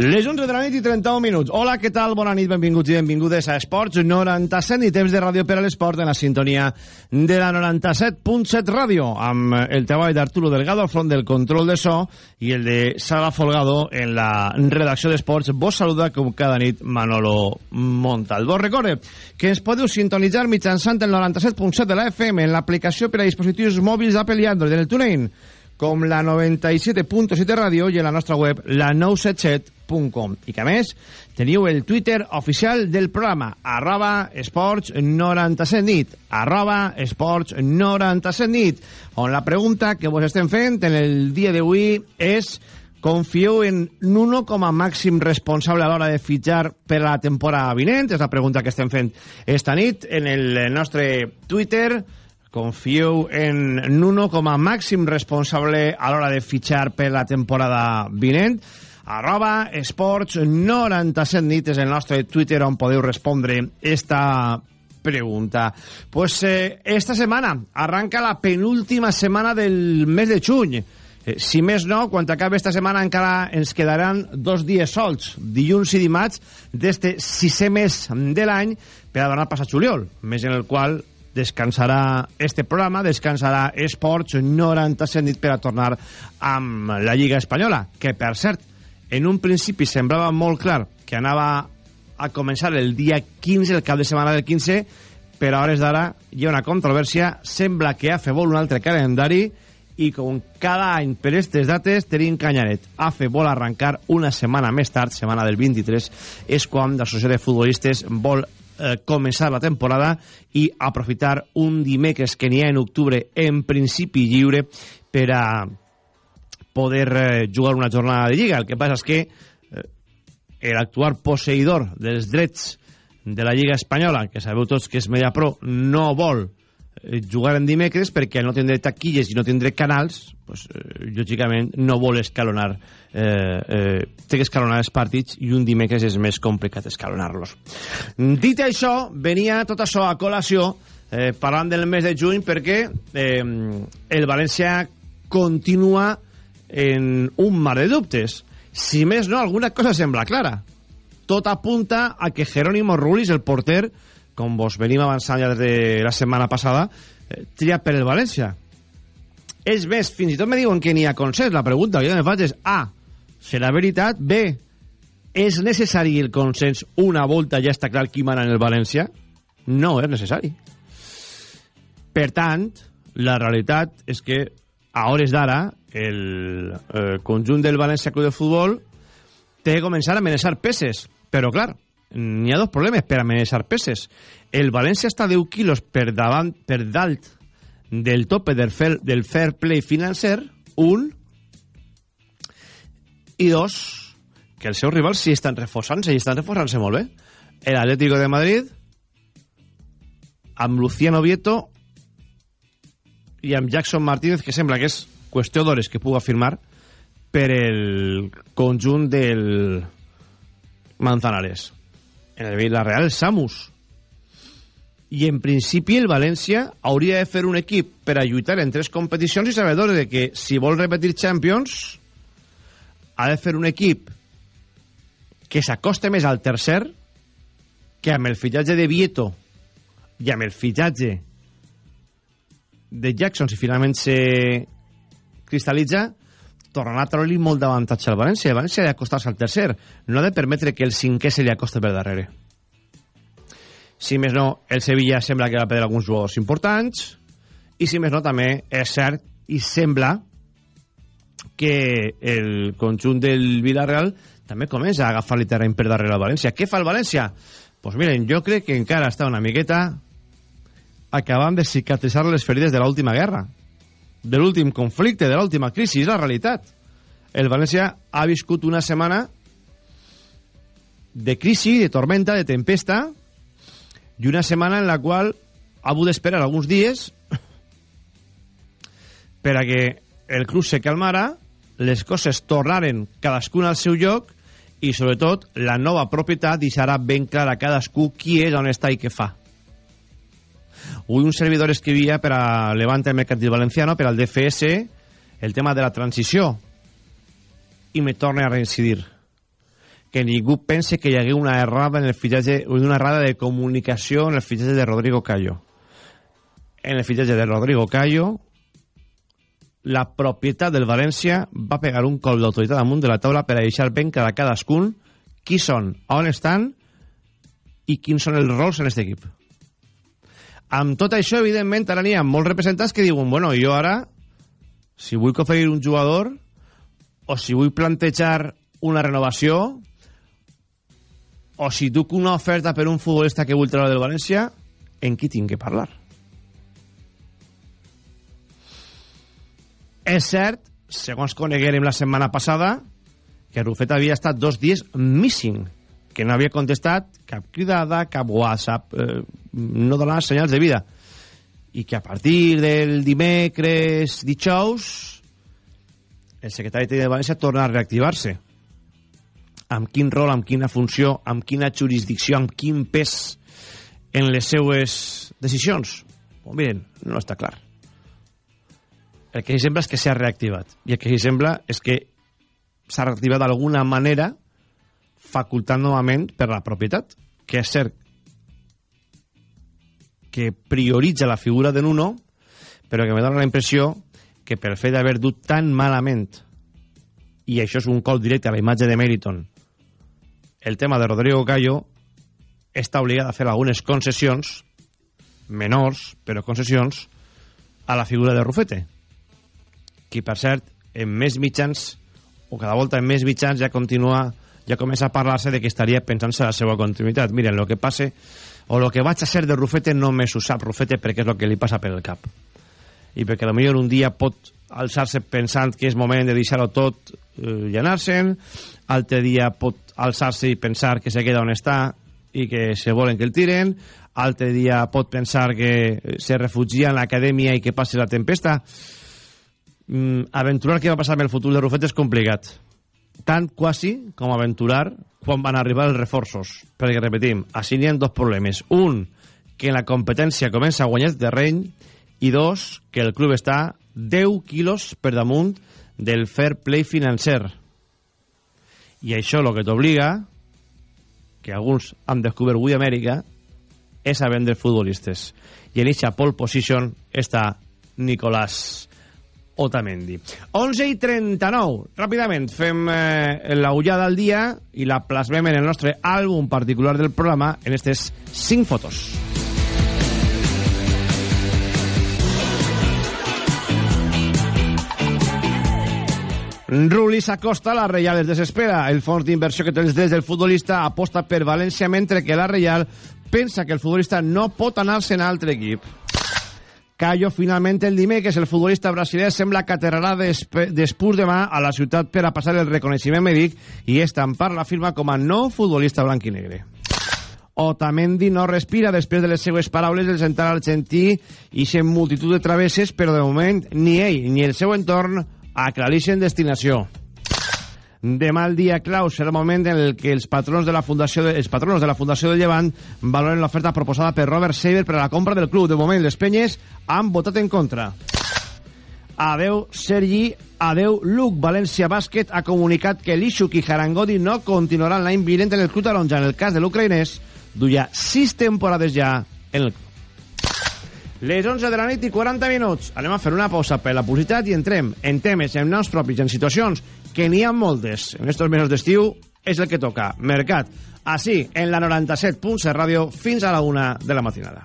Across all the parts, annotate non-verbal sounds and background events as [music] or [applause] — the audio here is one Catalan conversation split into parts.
Les 11 de la nit i 31 minuts. Hola, què tal? Bona nit, benvinguts i benvingudes a Esports 97 i temps de ràdio per a l'esport en la sintonia de la 97.7 ràdio amb el treball d'Arturo Delgado al front del control de so i el de Sara Folgado en la redacció d'Esports. Vos saluda com cada nit Manolo Montal. Vos recorde que ens podeu sintonitzar mitjançant el 97.7 de la FM en l'aplicació per a dispositius mòbils d'Apple i Android en el TuneIn com la 97.7 ràdio i en la nostra web la 977.com i que a més teniu el Twitter oficial del programa arroba esports 97 nit arroba esports 97 nit on la pregunta que vos estem fent en el dia d'avui és confieu en Nuno com a màxim responsable a l'hora de fitxar per a la temporada vinent? És la pregunta que estem fent esta nit en el nostre Twitter confieu en Nuno com a màxim responsable a l'hora de fitxar per la temporada vinent. Arroba esports 97 nit és el nostre Twitter on podeu respondre esta pregunta. Pues eh, esta setmana arranca la penúltima setmana del mes de juny. Eh, si més no, quan acabi esta setmana encara ens quedaran dos dies sols dilluns i dimarts d'este sisè mes de l'any per a donar pas a juliol mes en el qual descansarà este programa, descansarà Esports 97 nit per a tornar amb la Lliga Espanyola, que per cert, en un principi semblava molt clar que anava a començar el dia 15, el cap de setmana del 15, però a hores d'ara hi ha una controvèrsia, sembla que AFE vol un altre calendari i com cada any per aquestes dates tenim canyaret. AFE vol arrencar una setmana més tard, setmana del 23, és quan l'associació de futbolistes vol eh, començar la temporada i aprofitar un dimecres que n'hi ha en octubre en principi lliure per a poder eh, jugar una jornada de Lliga. El que passa és que eh, l'actual posseïdor dels drets de la Lliga Espanyola, que sabeu tots que és Mediapro, no vol eh, jugar en dimecres perquè no tindré taquilles i no tindré canals, pues, eh, lògicament no vol escalonar eh, eh, té que escalonar els partits i un dimecres és més complicat escalonar-los. Dit això, venia tot això a col·lació eh, parlant del mes de juny perquè eh, el València continua en un mar de dubtes. Si més no, alguna cosa sembla clara. Tot apunta a que Jerónimo Rulis, el porter com vos venim avançant ja des de la setmana passada, eh, tria per el València. És més, fins i tot me diuen que n'hi ha consens. La pregunta que jo me faig és A, serà veritat? B, és necessari el consens una volta ja està clar qui mana en el València? No és necessari. Per tant, la realitat és que a hores d'ara el eh, conjunt del València Club de Futbol té que començar a amenaçar peces, però clar, n'hi ha dos problemes per amenaçar peces. El València està 10 quilos per davant, per dalt del tope del fair, del fair play financer, un, i dos, que els seus rivals sí estan reforçant-se, i estan reforçant-se molt. El Atlético de Madrid, amb Luciano Vieto i amb Jackson Martínez, que sembla que és qüestió que puga firmar per el conjunt del Manzanares. En el Villarreal, Samus. I en principi el València hauria de fer un equip per a lluitar en tres competicions i sabedor de que si vol repetir Champions ha de fer un equip que s'acoste més al tercer que amb el fitxatge de Vieto i amb el fitxatge de Jackson si finalment se cristal·litza tornarà a treure-li molt d'avantatge al València. El València ha d'acostar-se al tercer. No ha de permetre que el cinquè se li acoste per darrere. Si més no, el Sevilla sembla que va perdre alguns jugadors importants. I si més no, també és cert i sembla que el conjunt del Villarreal també comença a agafar-li terreny per darrere al València. Què fa el València? Doncs pues miren, jo crec que encara està una miqueta acabant de cicatritzar les ferides de l'última guerra de l'últim conflicte, de l'última crisi, és la realitat. El València ha viscut una setmana de crisi, de tormenta, de tempesta, i una setmana en la qual ha hagut d'esperar alguns dies per a que el club se calmara, les coses tornaren cadascuna al seu lloc i, sobretot, la nova propietat deixarà ben clar a cadascú qui és, on està i què fa. Avui un servidor escrivia per a Levante Mercantil Valenciano, per al DFS, el tema de la transició. I me torna a reincidir. Que ningú pense que hi hagué una errada en el fitxatge, una errada de comunicació en el fitxatge de Rodrigo Callo. En el fitxatge de Rodrigo Callo, la propietat del València va pegar un col d'autoritat damunt de la taula per a deixar ben cada cadascun qui són, on estan i quins són els rols en aquest equip. Amb tot això, evidentment, ara n'hi ha molts representants que diuen, bueno, jo ara, si vull oferir un jugador o si vull plantejar una renovació o si duc una oferta per un futbolista que vull del València, en qui tinc que parlar? És cert, segons coneguérem la setmana passada, que Rufet havia estat dos dies missing, que no havia contestat cap cridada, cap WhatsApp, eh, no donava senyals de vida. I que a partir del dimecres, dijous, el secretari de València torna a reactivar-se amb quin rol, amb quina funció, amb quina jurisdicció, amb quin pes en les seues decisions? Pues miren, no està clar. El que sembla és que s'ha reactivat. I el que sembla és que s'ha reactivat d'alguna manera facultant novament per la propietat, que és cert que prioritza la figura de Nuno, però que me dona la impressió que per fet d'haver dut tan malament i això és un col directe a la imatge de Meriton el tema de Rodrigo Callo està obligat a fer algunes concessions menors, però concessions a la figura de Rufete qui per cert en més mitjans o cada volta en més mitjans ja continua ja comença a parlar-se de que estaria pensant-se la seva continuïtat. Miren, el que passe o el que vaig a ser de Rufete no més ho sap Rufete perquè és el que li passa per el cap. I perquè potser un dia pot alçar-se pensant que és moment de deixar-ho tot eh, i anar-se'n altre dia pot alçar-se i pensar que se queda on està i que se volen que el tiren, altre dia pot pensar que se refugia en l'acadèmia i que passi la tempesta. Mm, aventurar què va passar amb el futur de Rufet és complicat. Tant quasi com aventurar quan van arribar els reforços. Perquè, repetim, així n'hi ha dos problemes. Un, que la competència comença a guanyar terreny i dos, que el club està 10 quilos per damunt del fair play financer i això el que t'obliga, que alguns han descobert avui a Amèrica, és a vendre futbolistes. I en eixa pole position està Nicolás Otamendi. 11 i 39. Ràpidament, fem eh, la ullada al dia i la plasmem en el nostre àlbum particular del programa en aquestes 5 fotos. Rulli s'acosta, la Reial es desespera. El fons d'inversió que té els drets del futbolista aposta per València, mentre que la Reial pensa que el futbolista no pot anar-se en altre equip. Callo finalment el dimecres, el futbolista brasiler sembla que aterrarà d'espús demà a la ciutat per a passar el reconeixement mèdic i estampar la firma com a nou futbolista blanc i negre. Otamendi no respira després de les seues paraules del central argentí i sent multitud de travesses, però de moment ni ell ni el seu entorn aclareixen destinació. Demà el dia clau serà el moment en el que els patrons de la Fundació de, els patrons de la Fundació de Llevant valoren l'oferta proposada per Robert Seiber per a la compra del club. De moment, les penyes han votat en contra. Adeu, Sergi. Adeu, Luc. València Bàsquet ha comunicat que Lixuk i Harangodi no continuaran l'any vinent en el club taronja. En el cas de l'ucraïnès, duia sis temporades ja en el club. Les 11 de la nit i 40 minuts. Anem a fer una pausa per la publicitat i entrem en temes, en noms propis, en situacions que n'hi ha moltes. En estos mesos d'estiu és el que toca. Mercat. Així, en la 97.7 ràdio, fins a la 1 de la matinada.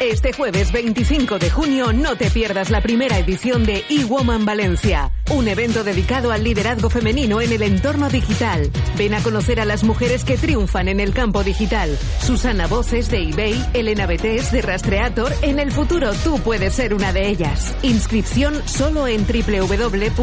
Este jueves 25 de junio no te pierdas la primera edición de eWoman Valencia. un evento dedicado al liderazgo femenino en el entorno digital. Ven a conocer a las mujeres que triunfan en el campo digital. Susana Voces de eBay, Elena Betés de Rastreator. En el futuro tú puedes ser una de ellas. Inscripción solo en www.iwoman.es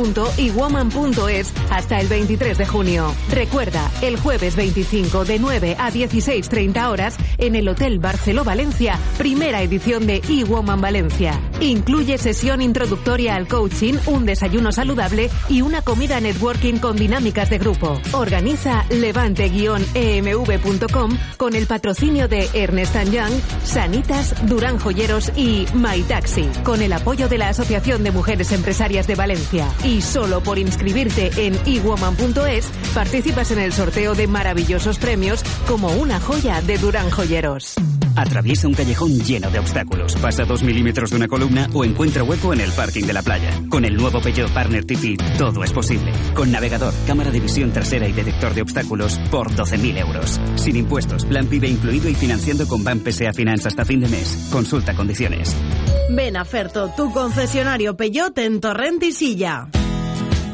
hasta el 23 de junio. Recuerda, el jueves 25 de 9 a 16.30 horas en el Hotel Barceló Valencia, primera edición de eWoman Valencia. Incluye sesión introductoria al coaching, un desayuno saludable y una comida networking con dinámicas de grupo. Organiza levante-emv.com con el patrocinio de Ernest Young, Sanitas, Durán Joyeros y My Taxi, con el apoyo de la Asociación de Mujeres Empresarias de Valencia. Y solo por inscribirte en ewoman.es participas en el sorteo de maravillosos premios como una joya de Durán Joyeros. Atraviesa un callejón lleno de obstáculos, pasa dos milímetros de una columna o encuentra hueco en el parking de la playa. Con el nuevo Peugeot Partner TT todo es posible. Con navegador, cámara de visión trasera y detector de obstáculos por 12.000 euros. Sin impuestos, plan PIB incluido y financiando con BAN PSA Finance hasta fin de mes. Consulta condiciones. Ven a Ferto, tu concesionario Peugeot en Torrent y Silla.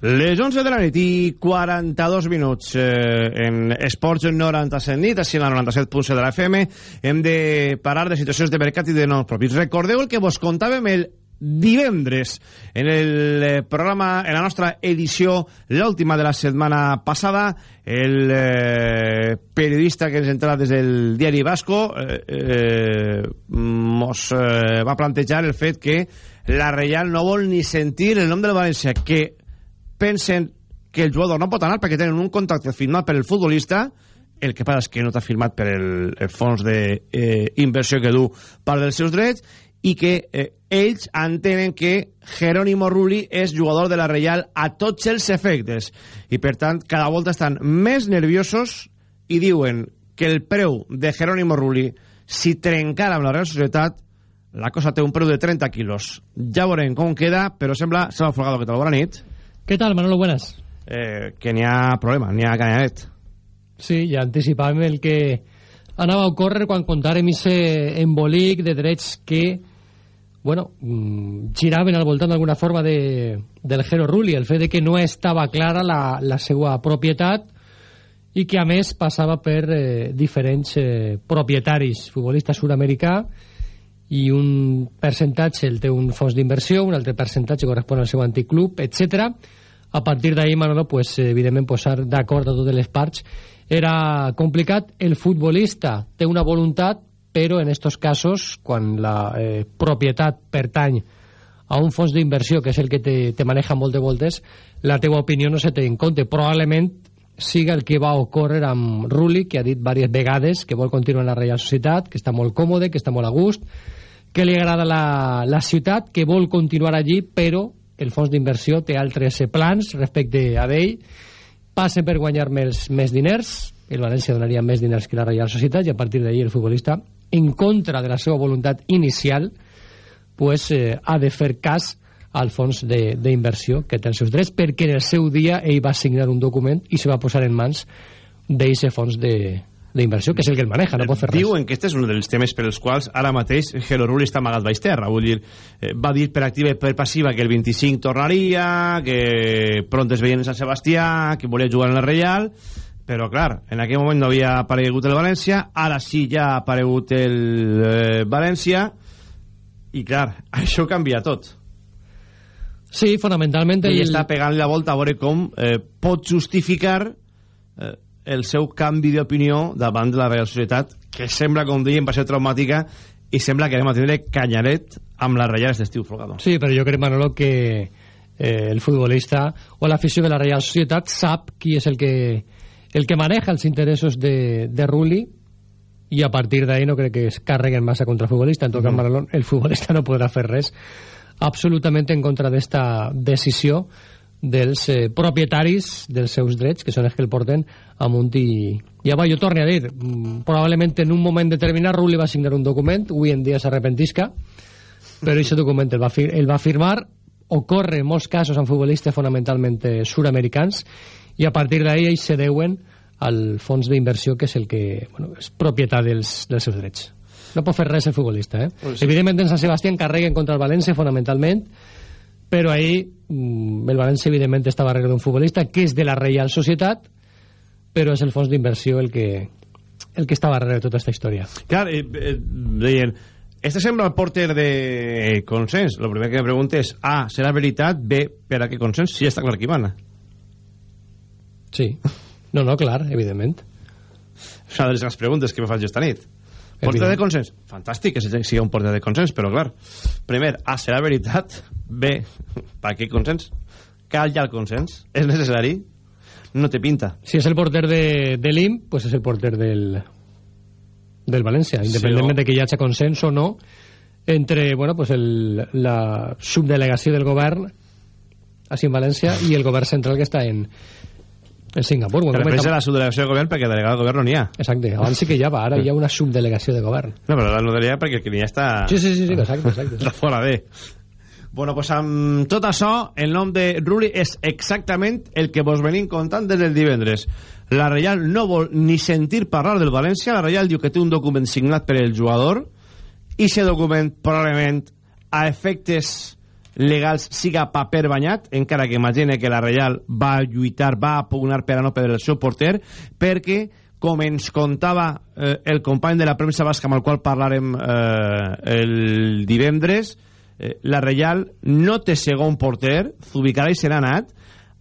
Les 11 de la nit i 42 minuts eh, en Esports 97 nit, així en la 97.7 de la FM, hem de parar de situacions de mercat i de nous propis. Recordeu el que vos contàvem el divendres en el eh, programa, en la nostra edició, l'última de la setmana passada, el eh, periodista que ens entra des del diari Vasco eh, eh, mos eh, va plantejar el fet que la Reial no vol ni sentir el nom del València, que pensen que el jugador no pot anar perquè tenen un contracte firmat per el futbolista. El que passa és que no t'ha firmat per el, el fons d'inversió eh, que du part dels seus drets i que eh, ells entenen que Jerónimo Rulli és jugador de la Reial a tots els efectes. I per tant cada volta estan més nerviosos i diuen que el preu de Jerónimo Rulli si trencara amb la Real Societat la cosa té un preu de 30 quilos. Ja veurem com queda però sembla, Salva Folgado, que tal? Bona nit ¿Qué tal, Manolo? Buenas. Eh, que n'hi ha problema, n'hi ha canyanet. Sí, ja anticipàvem el que anava a ocórrer quan contàrem ese embolic de drets que bueno, mm, giraven al voltant d'alguna forma de, del Jero Rulli, el fet de que no estava clara la, la seva propietat i que a més passava per eh, diferents eh, propietaris, futbolista sud-americà i un percentatge el té un fons d'inversió, un altre percentatge correspon al seu antic club, etc. A partir d'ahir, Manolo, pues, evidentment, posar d'acord a totes les parts era complicat. El futbolista té una voluntat, però en estos casos, quan la eh, propietat pertany a un fons d'inversió, que és el que te, te maneja molt de voltes, la teua opinió no se té en compte. Probablement siga el que va ocórrer amb Rulli, que ha dit diverses vegades que vol continuar en la Reial Societat, que està molt còmode, que està molt a gust, que li agrada la, la ciutat, que vol continuar allí, però el fons d'inversió té altres plans respecte a ell, passen per guanyar més, més diners, el València donaria més diners que la Reial Societat, i a partir d'ahir el futbolista, en contra de la seva voluntat inicial, pues, eh, ha de fer cas al fons d'inversió que té els seus drets, perquè en el seu dia ell va signar un document i se va posar en mans d'aquest fons de, d'inversió, que és el que el maneja, no pot fer res. Diuen que este és un dels temes per els quals ara mateix Gelo Rulli està amagat baix terra. Vull dir, eh, va dir per activa i per passiva que el 25 tornaria, que pront es veien en Sant Sebastià, que volia jugar en la Reial, però clar, en aquell moment no havia aparegut el València, ara sí ja ha aparegut el eh, València, i clar, [laughs] això canvia tot. Sí, fonamentalment... El... I està pegant la volta a veure com eh, pot justificar eh, el seu canvi d'opinió davant de la Real Societat, que sembla, com dèiem, va ser traumàtica i sembla que anem a tindre canyaret amb les Reials d'estiu Folgado. Sí, però jo crec, Manolo, que eh, el futbolista o l'afició de la Real Societat sap qui és el que, el que maneja els interessos de, de Rulli i a partir d'ahí no crec que es carreguen massa contra el futbolista. En tot cas, mm. Manolo, el futbolista no podrà fer res absolutament en contra d'esta decisió dels eh, propietaris dels seus drets, que són els que el porten amunt i, i avall. Jo torno a dir, mm, probablement en un moment determinat Rulli va signar un document, avui en dia s'arrepentisca, però aquest document el va, fir el va firmar, ocorre en molts casos amb futbolistes fonamentalment eh, suramericans, i a partir d'ahí ells se deuen al fons d'inversió que és el que bueno, és propietat dels, dels seus drets. No pot fer res el futbolista, eh? Pues sí. Evidentment en Sant Sebastià carreguen contra el València fonamentalment, però ahí mm, el València evidentment estava darrere d'un futbolista que és de la Reial Societat, però és el fons d'inversió el que el que estava darrere de tota aquesta història. Clar, eh, eh, deien, este sembla el porter de consens. Lo primer que me pregunto és, A, serà veritat? B, per a què consens? Si està clar qui mana. Sí. No, no, clar, evidentment. És una de les preguntes que me faig esta nit. Evident. de consens? Fantàstic que sigui un porter de consens, però clar, primer, A, serà veritat? B, per què consens? Cal ja el consens? És necessari? No té pinta. Si és el porter de, de l'IM, pues és el porter del, del València, independentment o- de que hi hagi consens o no entre bueno, pues el, la subdelegació del govern així en València i el govern central que està en, en Singapur. Però després de la subdelegació de govern, perquè delegada de govern no n'hi ha. Exacte, abans sí que ja va, ara hi ha una subdelegació de govern. No, però la no ha perquè el que n'hi ha està... Sí, sí, sí, sí exacte, [laughs] exacte. Està fora de... Bueno, pues amb tot això, el nom de Rulli és exactament el que vos venim contant des del divendres. La Reial no vol ni sentir parlar del València, la Reial diu que té un document signat per el jugador, i aquest document probablement a efectes legals siga paper banyat, encara que imagine que la Reial va lluitar, va pugnar per a no perdre el seu porter, perquè, com ens contava eh, el company de la premsa basca amb el qual parlarem eh, el divendres, eh, la Reial no té segon porter, Zubicara i se n'ha anat,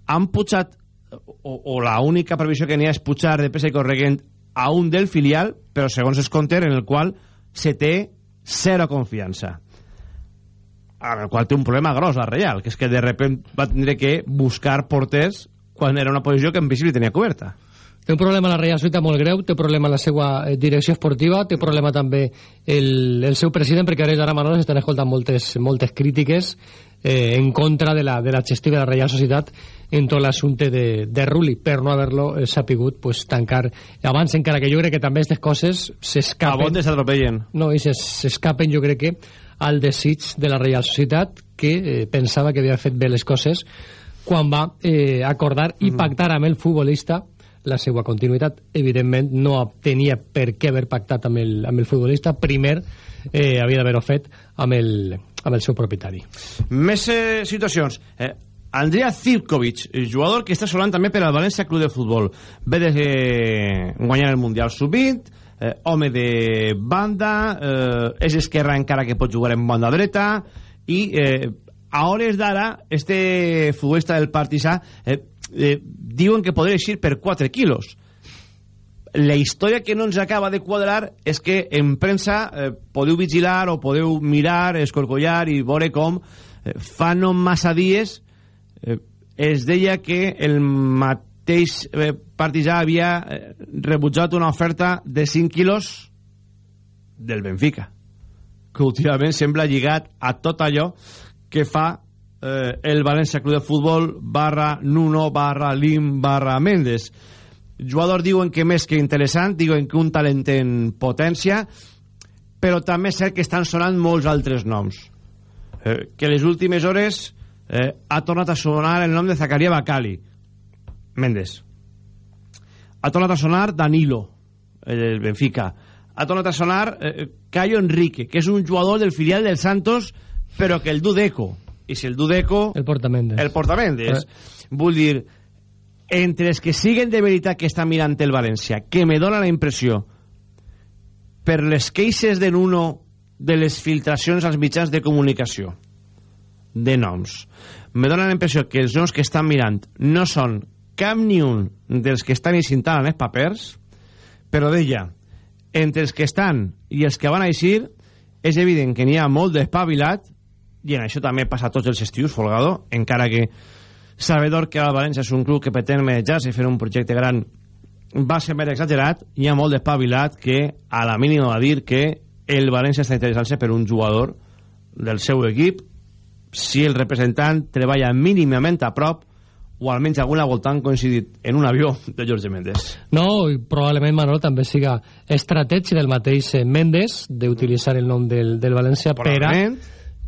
han pujat, o, o la única previsió que n'hi ha és pujar de pressa i corregent a un del filial, però segons es compter, en el qual se té zero confiança amb el qual té un problema gros la Reial, que és que de repent va tindre que buscar porters quan era una posició que en principi tenia coberta. Té un problema la Real Societat molt greu, té problema la seva eh, direcció esportiva, té problema també el, el seu president, perquè ara ara Manol estan escoltant moltes, moltes crítiques eh, en contra de la, de la gestió de la Real Societat en tot l'assumpte de, de Rulli, per no haver-lo eh, sapigut pues, tancar abans, encara que jo crec que també aquestes coses A s'escapen... on s'atropellen. No, i s'es- s'escapen, jo crec que, al desig de la Reial Societat, que eh, pensava que havia fet bé les coses quan va eh, acordar i pactar amb el futbolista la seva continuïtat. Evidentment, no tenia per què haver pactat amb el, amb el futbolista. Primer, eh, havia d'haver-ho fet amb el, amb el seu propietari. Més eh, situacions. Eh, Andrea Zivkovic, eh, jugador que està sonant també per al València Club de Futbol. Ve de eh, guanyar el Mundial Sub-20, eh, home de banda, eh, és esquerra encara que pot jugar en banda dreta, i eh, a hores d'ara, este futbolista del Partizà eh, eh, diuen que podria eixir per 4 quilos. La història que no ens acaba de quadrar és que en premsa eh, podeu vigilar o podeu mirar, escorcollar i veure com eh, fa no massa dies eh, es deia que el mateix eh, Partizà havia eh, rebutjat una oferta de 5 quilos del Benfica que últimament sembla lligat a tot allò que fa eh, el València Club de Futbol barra Nuno barra Lim barra Mendes. Jugador diuen que més que interessant diuen que un talent en potència però també és cert que estan sonant molts altres noms. Eh, que les últimes hores eh, ha tornat a sonar el nom de Zacaria Bacali Mendes ha tornat a sonar Danilo el Benfica. Ha tornat a sonar eh, Cayo Enrique que és un jugador del filial del Santos però que el du Deco i si el du Deco El portament. el portamendes. Vull dir entre els que siguen de veritat que estan mirant el València que me dóna la impressió per les queixes de Nuno de les filtracions als mitjans de comunicació de noms me dóna la impressió que els noms que estan mirant no són cap ni un dels que estan incintant en els papers però deia entre els que estan i els que van a eixir és evident que n'hi ha molt d'espavilat i en això també passa tots els estius, Folgado, encara que sabedor que el València és un club que pretén manejar-se i fer un projecte gran va ser més exagerat, hi ha molt d'espavilat que a la mínima va dir que el València està interessant-se per un jugador del seu equip. Si el representant treballa mínimament a prop o almenys alguna volta han coincidit en un avió de Jorge Méndez. No, i probablement Manolo també siga estratègia del mateix eh, Méndez d'utilitzar el nom del, del València per a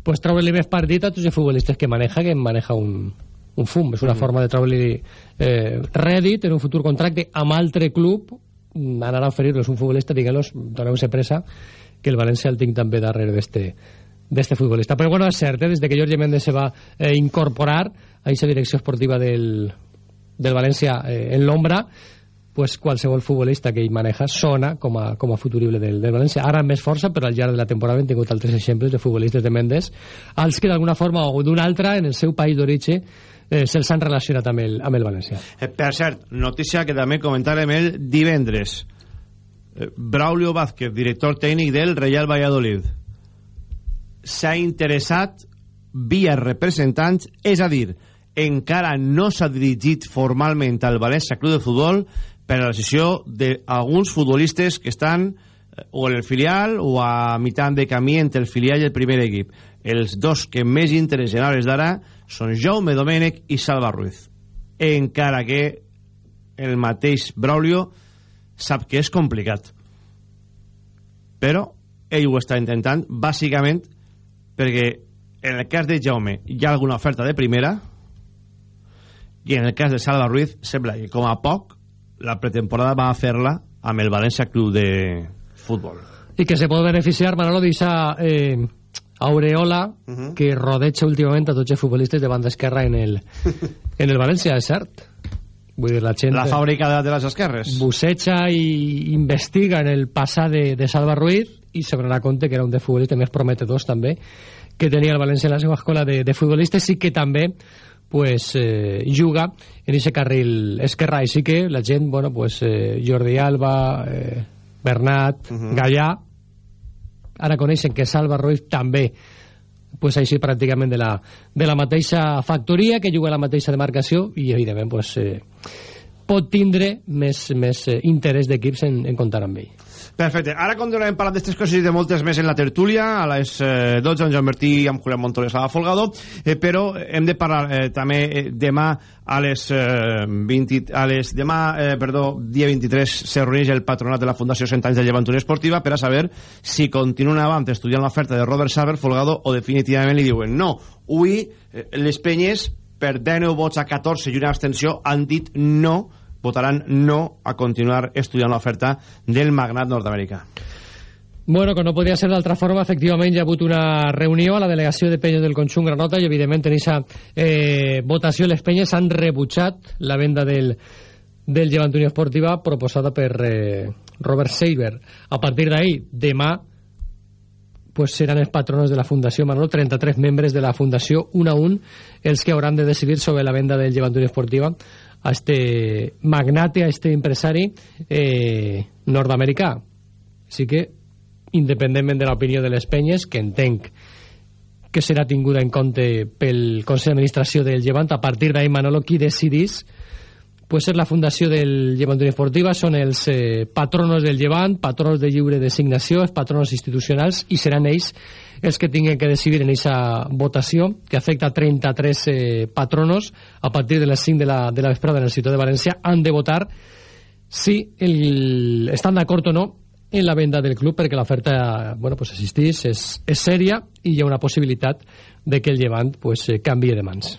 pues, treure-li més partit a tots els futbolistes que maneja que maneja un, un fum. És una forma de treure-li eh, rèdit en un futur contracte amb altre club mm, anar a oferir-los un futbolista, diguem-los, doneu-se pressa que el València el tinc també darrere d'este d'este futbolista. Però bueno, és cert, eh? des de que Jorge Méndez se va eh, incorporar a aquesta direcció esportiva del, del València eh, en l'ombra, pues qualsevol futbolista que ell maneja sona com a, com a futurible del, del València. Ara amb més força, però al llarg de la temporada hem tingut altres exemples de futbolistes de Mendes, als que d'alguna forma o d'una altra en el seu país d'origen eh, se'ls han relacionat amb el, amb el València. Eh, per cert, notícia que també comentarem el divendres. Eh, Braulio Vázquez, director tècnic del Real Valladolid, s'ha interessat via representants, és a dir, encara no s'ha dirigit formalment al València Club de Futbol per a la decisió d'alguns futbolistes que estan eh, o en el filial o a mitjà de camí entre el filial i el primer equip. Els dos que més interessen hores d'ara són Jaume Domènech i Salva Ruiz. Encara que el mateix Braulio sap que és complicat. Però ell ho està intentant, bàsicament perquè en el cas de Jaume hi ha alguna oferta de primera i en el cas de Salva Ruiz sembla que com a poc la pretemporada va a fer-la amb el València Club de Futbol. I que se pot beneficiar, Manolo, d'aquesta eh, aureola uh -huh. que rodeja últimament a tots els futbolistes de banda esquerra en el, [laughs] en el València, és cert. Vull dir, la gent... La fàbrica de les esquerres. Busseja i investiga en el passat de, de Salva Ruiz i se donarà compte que era un dels futbolistes més prometedors també que tenia el València en la seva escola de, de futbolistes i que també pues, eh, juga en aquest carril esquerrà així que la gent, bueno, pues, eh, Jordi Alba eh, Bernat, uh -huh. Gallà ara coneixen que Salva Ruiz també pues així pràcticament de la, de la mateixa factoria, que juga a la mateixa demarcació i evidentment pues, eh, pot tindre més, més eh, interès d'equips en, en comptar amb ell. Perfecte. Ara continuarem parlant d'aquestes coses i de moltes més en la tertúlia, a les eh, 12 amb Joan Martí i amb Julián Montones a la Folgado, eh, però hem de parlar eh, també eh, demà a les, eh, 20, a les demà, eh, perdó, dia 23 se reuneix el patronat de la Fundació 100 anys de Llevant Unió Esportiva per a saber si continuen avant estudiant l'oferta de Robert Saber Folgado o definitivament li diuen no. Avui eh, les penyes per 19 vots a 14 i una abstenció han dit no votaran no a continuar estudiant l'oferta del magnat nord-americà. Bueno, que no podia ser d'altra forma, efectivament hi ha hagut una reunió a la delegació de Penyes del Conjunt Granota i evidentment en aquesta eh, votació les Penyes han rebutjat la venda del, del Llevant Unió Esportiva proposada per eh, Robert Seiber. A partir d'ahí, demà pues seran els patronos de la Fundació Manolo, 33 membres de la Fundació, un a un, els que hauran de decidir sobre la venda del Llevant Unió Esportiva a este magnate, a este empresari eh, nord-americà. Així que, independentment de l'opinió de les penyes, que entenc que serà tinguda en compte pel Consell d'Administració del Llevant, a partir d'ahir, Manolo, qui decidís pues ser la fundació del Llevant Esportiva, són els eh, patronos del Llevant, patronos de lliure designació, els patronos institucionals, i seran ells els que tinguin que decidir en aquesta votació, que afecta 33 eh, patronos, a partir de les 5 de la, de la vesprada en el sitio de València, han de votar si el, estan d'acord o no en la venda del club, perquè l'oferta bueno, pues existís, és, és sèria, i hi ha una possibilitat de que el Llevant pues, eh, canvi de mans.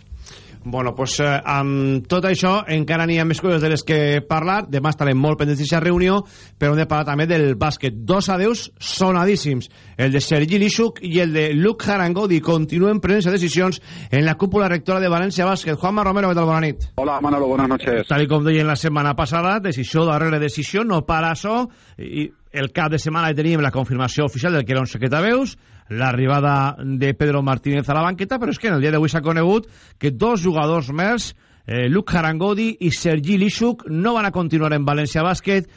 Bueno, pues eh, amb tot això encara n'hi ha més coses de les que parlar. Demà estarem molt pendents d'aquesta reunió, però hem de parlar també del bàsquet. Dos adeus sonadíssims. El de Sergi Lixuc i el de Luc Harangodi continuen prenent decisions en la cúpula rectora de València Bàsquet. Juanma Romero, què tal? Bona nit. Hola, Manolo, buenas noches. Tal com deien la setmana passada, decisió darrere decisió, no para això, i el cap de setmana teníem la confirmació oficial del que era un secretaveus, l'arribada de Pedro Martínez a la banqueta, però és que en el dia d'avui s'ha conegut que dos jugadors més, eh, Luc Harangodi i Sergi Lixuc, no van a continuar en València Bàsquet,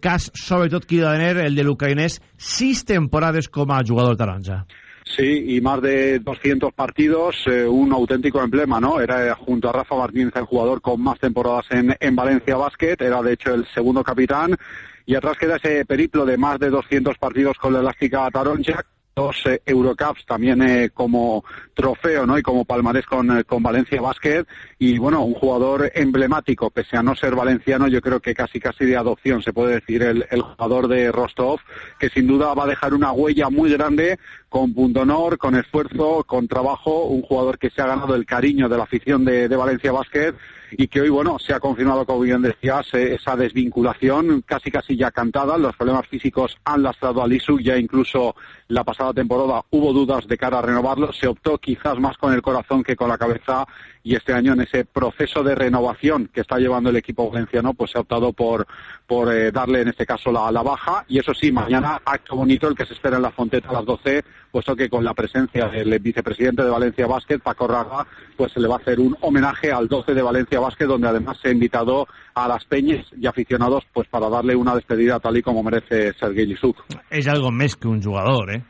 cas sobretot de tener el de l'ucraïnès sis temporades com a jugador taronja. Sí, y más de 200 partidos, eh, un auténtico emblema, ¿no? Era eh, junto a Rafa Martínez el jugador con más temporadas en, en Valencia Basket, era de hecho el segundo capitán, y atrás queda ese periplo de más de 200 partidos con la elástica Taronja, dos eh, Eurocups también eh, como trofeo, ¿no? Y como palmarés con, con Valencia Basket y bueno, un jugador emblemático, pese a no ser valenciano, yo creo que casi casi de adopción se puede decir el, el jugador de Rostov, que sin duda va a dejar una huella muy grande con punto honor, con esfuerzo, con trabajo, un jugador que se ha ganado el cariño de la afición de, de Valencia Basket y que hoy, bueno, se ha confirmado, como bien decías, eh, esa desvinculación casi casi ya cantada. Los problemas físicos han lastrado a Lisu, ya incluso la pasada temporada hubo dudas de cara a renovarlo. Se optó quizás más con el corazón que con la cabeza y este año en ese proceso de renovación que está llevando el equipo valenciano, pues se ha optado por, por eh, darle en este caso la, la baja. Y eso sí, mañana acto bonito el que se espera en la Fonteta a las 12, puesto que con la presencia del vicepresidente de Valencia Basket, Paco Raga, pues se le va a hacer un homenaje al 12 de Valencia Basket, donde además se ha invitado a las peñas y aficionados pues para darle una despedida tal y como merece Sergei Lisuk. És algo més que un jugador, eh?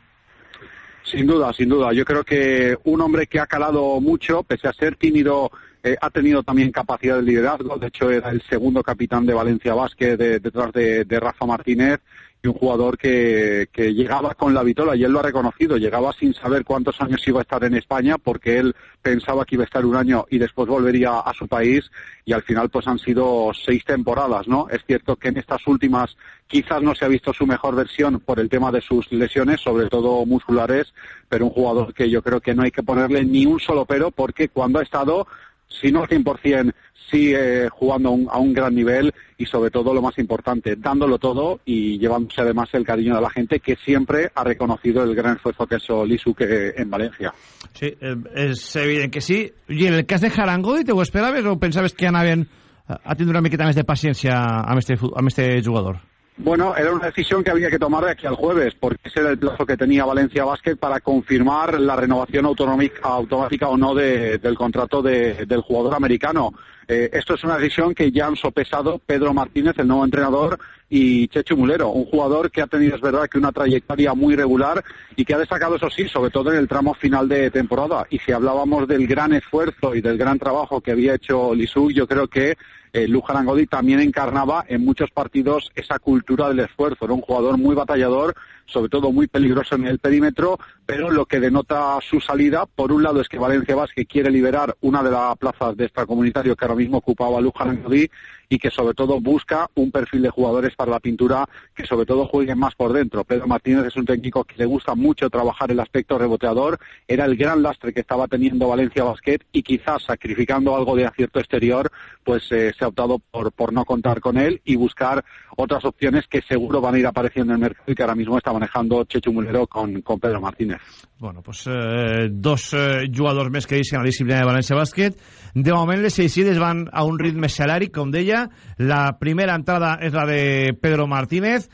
Sin duda, sin duda. Yo creo que un hombre que ha calado mucho, pese a ser tímido, eh, ha tenido también capacidad de liderazgo. De hecho, era el segundo capitán de Valencia Basket de- detrás de, Rafa Martínez un jugador que, llegaba con la vitola y él lo ha reconocido. Llegaba sin saber cuántos años iba a estar en España porque él pensaba que iba a estar un año y después volvería a su país y al final pues han sido seis temporadas, ¿no? Es cierto que en estas últimas quizás no se ha visto su mejor versión por el tema de sus lesiones, sobre todo musculares, pero un jugador que yo creo que no hay que ponerle ni un solo pero porque cuando ha estado, si no al 100%, sí eh, jugando a un, a un gran nivel y sobre todo lo más importante, dándolo todo y llevándose además el cariño de la gente que siempre ha reconocido el gran esfuerzo que ha hecho Lisu que en Valencia. Sí, eh, és evident que sí. I en el cas de Harangodi, te ho esperaves o pensaves que anaven a tindre una miqueta més de paciència amb este, amb este jugador? Bueno, era una decisión que había que tomar de aquí al jueves, porque ese era el plazo que tenía Valencia Basket para confirmar la renovación automática o no de- del contrato de- del jugador americano. Eh, esto es una decisión que ya han sopesado Pedro Martínez, el nuevo entrenador, y Chechu Mulero, un jugador que ha tenido, es verdad, que una trayectoria muy regular y que ha destacado, eso sí, sobre todo en el tramo final de temporada. Y si hablábamos del gran esfuerzo y del gran trabajo que había hecho Lisú, yo creo que eh, Luján Angodi también encarnaba en muchos partidos esa cultura del esfuerzo. Era un jugador muy batallador, sobre todo muy peligroso en el perímetro, pero lo que denota su salida, por un lado, es que Valencia Basket quiere liberar una de las plazas de extracomunitario que ahora mismo ocupaba Luján Angodi y que sobre todo busca un perfil de jugadores para la pintura que sobre todo jueguen más por dentro. Pedro Martínez es un técnico que le gusta mucho trabajar el aspecto reboteador, era el gran lastre que estaba teniendo Valencia Basket y quizás sacrificando algo de acierto exterior, pues eh, se ha optado por, por no contar con él y buscar otras opciones que seguro van a ir apareciendo en el mercado y que ahora mismo está manejando Chechu Mulero con, con Pedro Martínez. Bueno, pues eh, dos eh, jugadors més que deixen a la disciplina de València Bàsquet. De moment les Eixides van a un ritme salari, com deia. La primera entrada és la de Pedro Martínez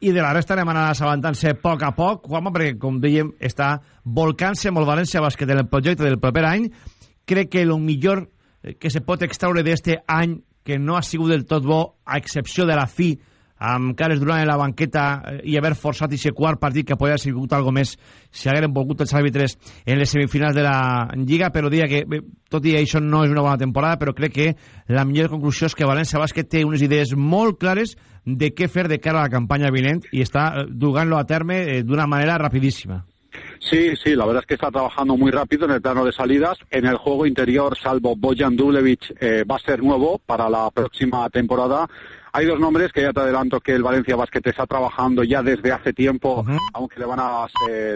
i de la resta anem anar assabentant-se a poc a poc, Juanma, perquè, com dèiem, està volcant-se molt València Bàsquet en el projecte del proper any. Crec que el millor eh, que se pot extraure d'este any, que no ha sigut del tot bo, a excepció de la fi, amb Carles Durant en la banqueta eh, i haver forçat aquest quart partit que podria haver sigut algo més si hagueren volgut els àrbitres en les semifinals de la Lliga, però dia que, tot i això, no és una bona temporada, però crec que la millor conclusió és que València Bàsquet té unes idees molt clares de què fer de cara a la campanya vinent i està eh, dugant-lo a terme eh, d'una manera rapidíssima. Sí, sí, la verdad es que está trabajando muy rápido en el plano de salidas. En el juego interior, salvo Bojan Dulevic, eh, va a ser nuevo para la próxima temporada. Hay dos nombres que ya te adelanto que el Valencia Basket está trabajando ya desde hace tiempo, aunque le van a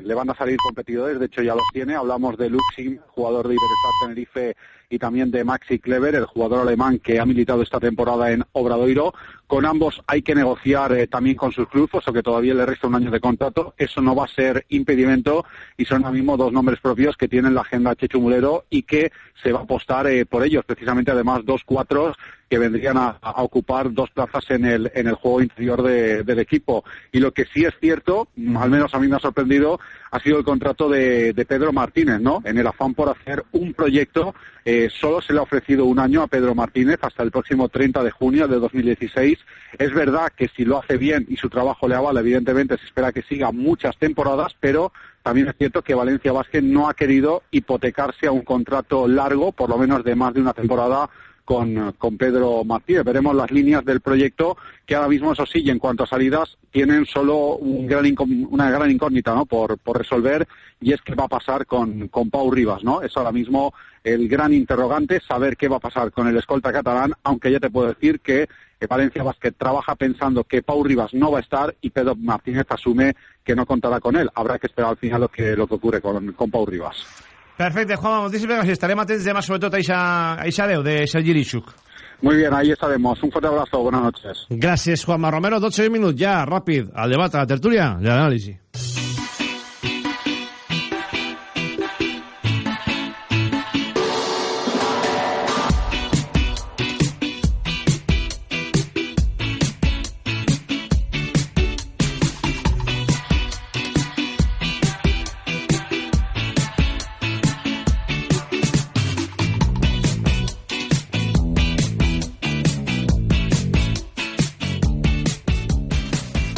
le van a salir competidores, de hecho ya los tiene. Hablamos de Luxin, jugador de Iberostar Tenerife, y también de Maxi Kleber, el jugador alemán que ha militado esta temporada en Obradoiro. Con ambos hay que negociar eh, también con sus clubes, puesto que todavía le resta un año de contrato. Eso no va a ser impedimento y son ahora mismo dos nombres propios que tienen la agenda Chechu Mulero y que se va a apostar eh, por ellos. Precisamente además dos cuatros que vendrían a, ocupar dos plazas en el, en el juego interior de- del equipo. Y lo que sí es cierto, al menos a mí me ha sorprendido, ha sido el contrato de, de Pedro Martínez, ¿no? En el afán por hacer un proyecto, eh, solo se le ha ofrecido un año a Pedro Martínez hasta el próximo 30 de junio de 2016. Es verdad que si lo hace bien y su trabajo le avala, evidentemente se espera que siga muchas temporadas, pero también es cierto que Valencia Vázquez no ha querido hipotecarse a un contrato largo, por lo menos de más de una temporada, con, con Pedro Martínez. Veremos las líneas del proyecto que ahora mismo, eso sí, y en cuanto a salidas, tienen solo un gran una gran incógnita ¿no? por, por resolver y es qué va a pasar con, con Pau Rivas. ¿no? Es ahora mismo el gran interrogante, saber qué va a pasar con el escolta catalán, aunque ya te puedo decir que Valencia Basket trabaja pensando que Pau Rivas no va a estar y Pedro Martínez asume que no contará con él. Habrá que esperar al final lo que, lo que ocurre con, con Pau Rivas. Perfecte, Juanma, moltíssimes gràcies. Estarem atents demà, sobretot, a Ixa Déu de Sergi Lixuc. Muy bien, ahí estaremos. Un fuerte abrazo, buenas noches. Gràcies, Juanma Romero. 12 minuts ja, ràpid, al debat, a la tertúlia, de l'anàlisi.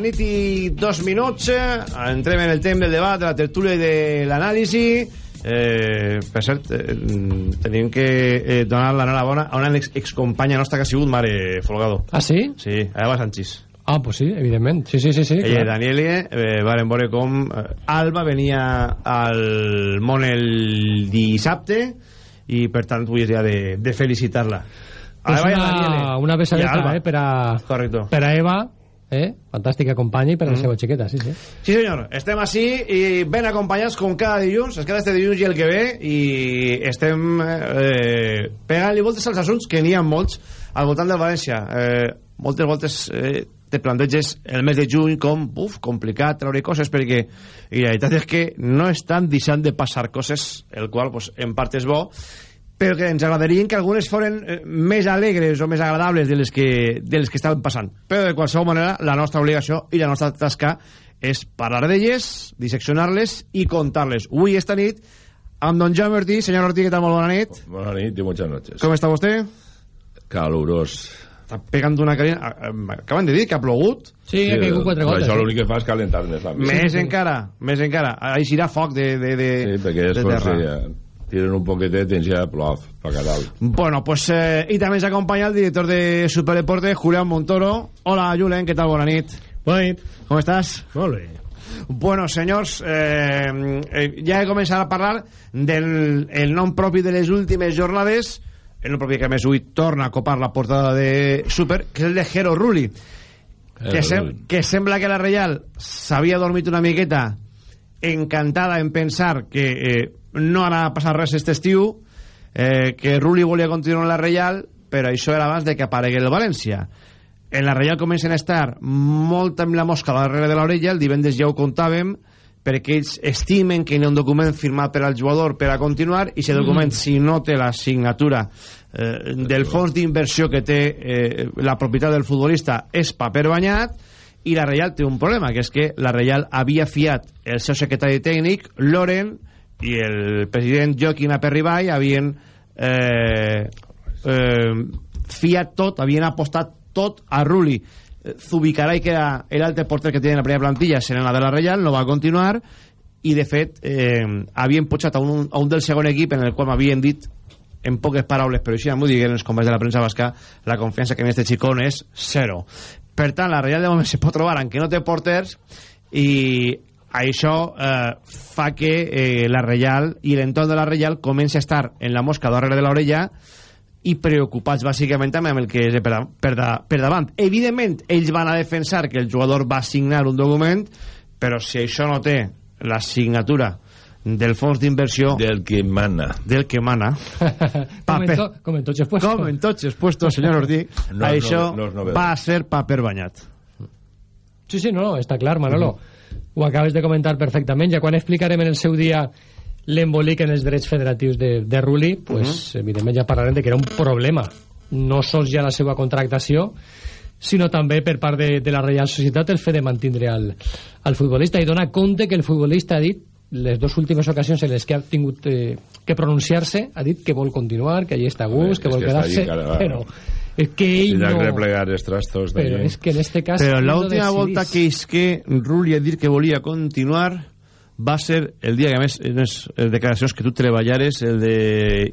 La nit i dos minuts entrem en el temps del debat, de la tertúlia i de l'anàlisi eh, per cert eh, tenim que eh, donar l'enhorabona a una ex excompanya nostra que ha sigut Mare Folgado Ah, sí? sí, a Eva Sanchis Ah, pues sí, evidentment. Sí, sí, sí. sí ella i clar. Danielie eh, varen veure com eh, Alba venia al món el dissabte i per tant avui és dia de, de felicitar-la Pues una, Daniele. una besadeta, eh, per a, correcto per a Eva, eh? fantàstica companya, i per a la Mm. seva xiqueta, sí, sí. Sí, senyor, estem així i ben acompanyats com cada dilluns, es queda este dilluns i el que ve i estem eh, pegant-li voltes als assumptes que n'hi ha molts al voltant del València. Eh, moltes voltes eh, te planteges el mes de juny com, uf, complicat treure coses perquè i la veritat és que no estan deixant de passar coses, el qual pues, en part és bo però que ens agradarien que algunes foren eh, més alegres o més agradables de les que, de les que estaven passant. Però de qualsevol manera, la nostra obligació i la nostra tasca és parlar d'elles, disseccionar-les i contar-les. Avui, esta nit, amb don Jaume Ortí. Senyor Ortí, què tal? Molt bona nit. Buenas noches y muchas noches. Com està vostè? Caluros. Està pegant una carina... Acaben de dir que ha plogut. Sí, ha caigut quatre gotes. Això eh? l'únic que fa és ment. Més encara, més encara. Aixirà foc de, de, de, Sí, perquè de després terra. si ja tiren un poquetet i ja plov, pa cadal. Bueno, pues, eh, i també ens acompanya el director de Superdeporte, Julián Montoro. Hola, Julen, què tal? Bona nit. Bona nit. Com estàs? Molt bé. Bueno, senyors, eh, eh, ja he començat a parlar del el nom propi de les últimes jornades, el nom propi que a més avui torna a copar la portada de Super, que és el de Jero Rulli, que, sem Rulli. que sembla que la Reial s'havia dormit una miqueta encantada en pensar que eh, no anava a passar res aquest estiu, eh, que Rulli volia continuar en la Reial, però això era abans de que aparegui el València. En la Reial comencen a estar molt amb la mosca darrere de l'orella, el divendres ja ho contàvem, perquè ells estimen que hi ha un document firmat per al jugador per a continuar i si el document, si no té la signatura eh, del fons d'inversió que té eh, la propietat del futbolista és paper banyat i la Reial té un problema, que és que la Reial havia fiat el seu secretari tècnic, Loren, i el president Joaquim Aperribay havien eh, eh, fiat tot, havien apostat tot a Rulli. Zubicaray, que era l'altre porter que tenia en la primera plantilla, serà la de la Reial, no va continuar, i de fet eh, havien potxat a un, a un del segon equip en el qual m'havien dit en poques paraules, però així m'ho digueren els companys de la premsa basca, la confiança que en este xicón és zero. Per tant, la Reial de moment se pot trobar en que no té porters i això eh, fa que eh, la Reial i l'entorn de la Reial comenci a estar en la mosca darrere de l'orella i preocupats bàsicament també amb el que és per, per, da, per davant. Evidentment, ells van a defensar que el jugador va signar un document però si això no té la signatura del fons d'inversió del que mana del que mana [laughs] to, com en tots els puestos com en tots els puestos senyor Ortí No, això no, no, no, va a ser paper banyat Sí, sí, no, no, està clar, Manolo. Uh -huh. Ho acabes de comentar perfectament. Ja quan explicarem en el seu dia l'embolic en els drets federatius de, de Rulli, pues, uh -huh. evidentment ja parlarem de que era un problema. No sols ja la seva contractació, sinó també per part de, de la Reial Societat el fet de mantindre al, al futbolista i donar compte que el futbolista ha dit les dues últimes ocasions en les que ha tingut eh, que pronunciar-se, ha dit que vol continuar, que allí està a gust, Bé, que vol quedar-se, però és que ell Tindrà no... que replegar els trastos Però és que en este cas... però l'última volta que és que Rulli ha dit que volia continuar va ser el dia que a més en les declaracions que tu treballares el de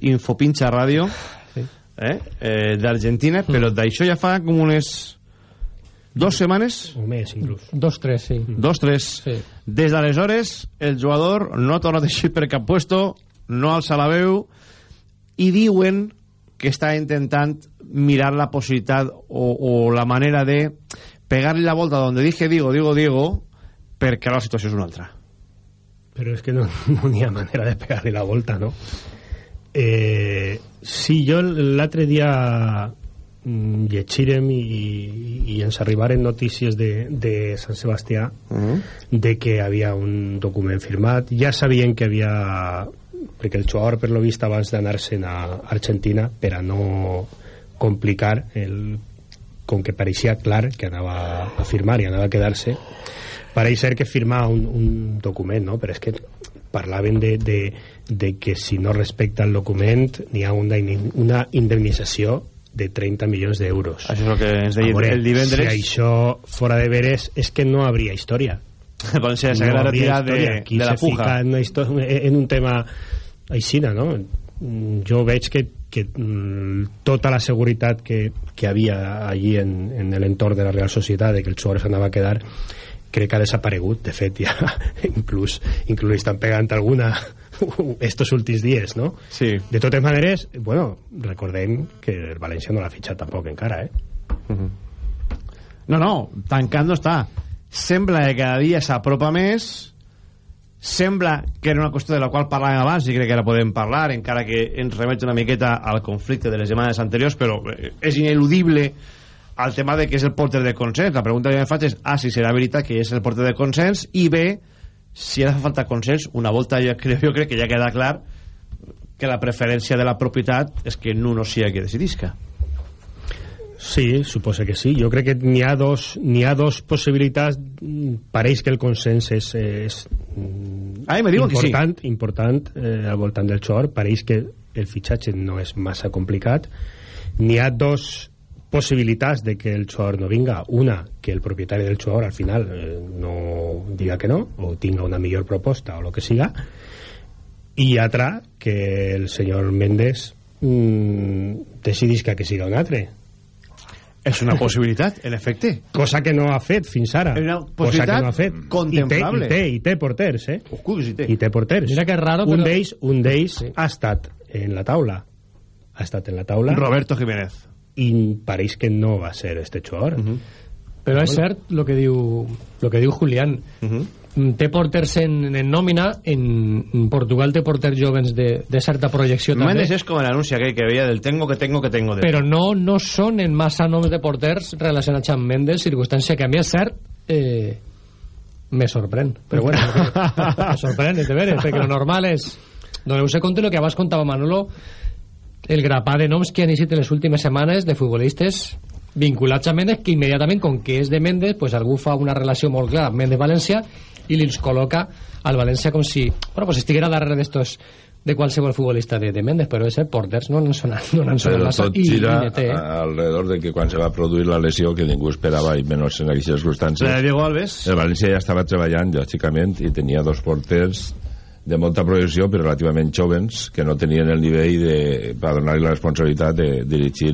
Infopincha Ràdio Sí. eh? eh, d'Argentina però d'això ja fa com unes dos setmanes O més, inclús. Dos, tres, sí. dos, tres Sí. des d'aleshores el jugador no ha tornat a eixir per cap puesto no alça la veu i diuen que està intentant mirar la possibilitat o, o la manera de pegar-li la volta donde dije digo, digo, digo perquè la situació és una altra Però és que no [laughs] no n'hi ha manera de pegar-li la volta, no? Eh, sí, jo l'altre dia mm, llegirem i, i ens arribaren notícies de, de Sant Sebastià uh -huh. de que havia un document firmat ja sabien que havia perquè el jugador per lo vist abans d'anar-se'n a Argentina per a no complicar el, com que pareixia clar que anava a firmar i anava a quedar-se pareix ser que firma un, un document no? però és que parlaven de, de, de que si no respecta el document n'hi ha una, una indemnització de 30 milions d'euros això és el que ens deia veure, el divendres si això fora de veres és que no hauria història [laughs] quan se s'hagués habría retirat de. Aquí de la puja en, en un tema aixina, no? Jo veig que, que mm, tota la seguretat que, que havia allí en, en l'entorn de la Real Societat de que el jugador s'anava a quedar crec que ha desaparegut, de fet ja [laughs] inclús, inclús li estan pegant alguna [laughs] estos últims dies, no? sí. De totes maneres, bueno, recordem que el València no l'ha fitxat tampoc encara, eh? No, no, tancant no està. Sembla que cada dia s'apropa més, sembla que era una qüestió de la qual parlàvem abans i crec que ara podem parlar, encara que ens remet una miqueta al conflicte de les setmanes anteriors, però eh, és ineludible al tema de que és el porter de consens. La pregunta que em faig és A, si serà veritat que és el porter de consens, i B, si de fer falta consens, una volta jo crec, jo crec que ja queda clar que la preferència de la propietat és que Nuno sigui qui decidisca. Sí, suposa que sí. Jo crec que n'hi ha dos, ha dos possibilitats. Mm, Pareix que el consens és, és Ah, me diuen que sí. important, important eh, al voltant del xor. Pareix que el fitxatge no és massa complicat. N'hi ha dos possibilitats de que el xor no vinga. Una, que el propietari del xor al final eh, no diga que no, o tinga una millor proposta o el que siga. I altra, que el senyor Méndez mm, decidisca que siga un altre És una possibilitat, en efecte. cosa que no ha fet fins ara És una cosa que possibilitat no ha fet contemplable. I té, i té, i té porters eh? Oscur, que sí té. i té porters Mira que raro, un però- d'ells un d'ells Sí. ha estat en la taula ha estat en la taula Roberto Jiménez. i pareix que no va ser este jugador Però és cert el que diu, lo que diu Julián. Mm, Té porters en, en nòmina, en, Portugal té porters jovens de, de certa projecció també, Mendes és com l'anunci aquell que veia del tengo que tengo que tengo de però no, no són en massa noms de porters relacionats amb Mendes, circumstància que a mi és cert eh, me sorprèn. Però bueno, [laughs] me sorprèn de veres, perquè lo normal és doneu-se compte el que abans contava Manolo el grapà de noms que han eixit en les últimes setmanes de futbolistes vinculats a Mendes que immediatament, com que és de Mendes pues algú fa una relació molt clara amb Mendes-València i li els col·loca al València com si bueno, pues estiguera darrere d'estos de qualsevol futbolista de, de Mendes, però és el porters no n'han sonat, no n'han sonat Però massa tot i, gira i Neté, eh? alrededor de que quan se va produir la lesió que ningú esperava i menys en aquestes circumstàncies Diego Alves. el València ja estava treballant lògicament i tenia dos porters de molta projecció però relativament jovens que no tenien el nivell de, per donar-li la responsabilitat de dirigir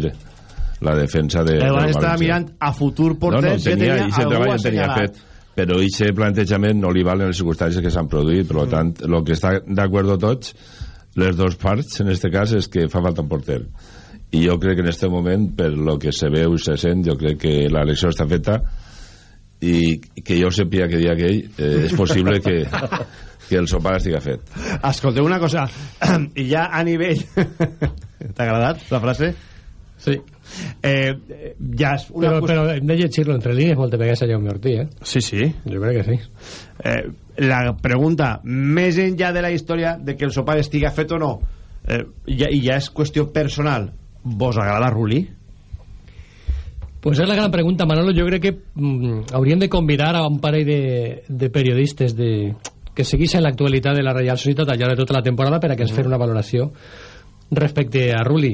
la defensa de, El València estava València. mirant a futur porters no, no, tenia, ja i tenia treball algú ja tenia fet però aquest plantejament no li valen les circumstàncies que s'han produït per tant, el que està d'acord tots les dues parts, en este cas és que fa falta un porter i jo crec que en este moment per lo que se veu i se sent jo crec que l'elecció està feta i que jo sepia que dia aquell eh, és possible que, [laughs] que el sopar estigui fet. Escolteu una cosa, [clears throat] i ja a nivell... [laughs] T'ha agradat la frase? Sí. Eh, ja és una Però, cosa... però hem de llegir-lo entre línies moltes vegades a Jaume Ortí, eh? Sí, sí. Jo crec que sí. Eh, la pregunta, més enllà de la història de que el sopar estigui fet o no, eh, ja, i ja és qüestió personal, vos agrada Rulli? Pues és la gran pregunta, Manolo. Jo crec que mm, hauríem de convidar a un parell de, de periodistes de, que seguissin l'actualitat de la Reial Societat al llarg de tota la temporada per a que ens fer una valoració respecte a Rulli.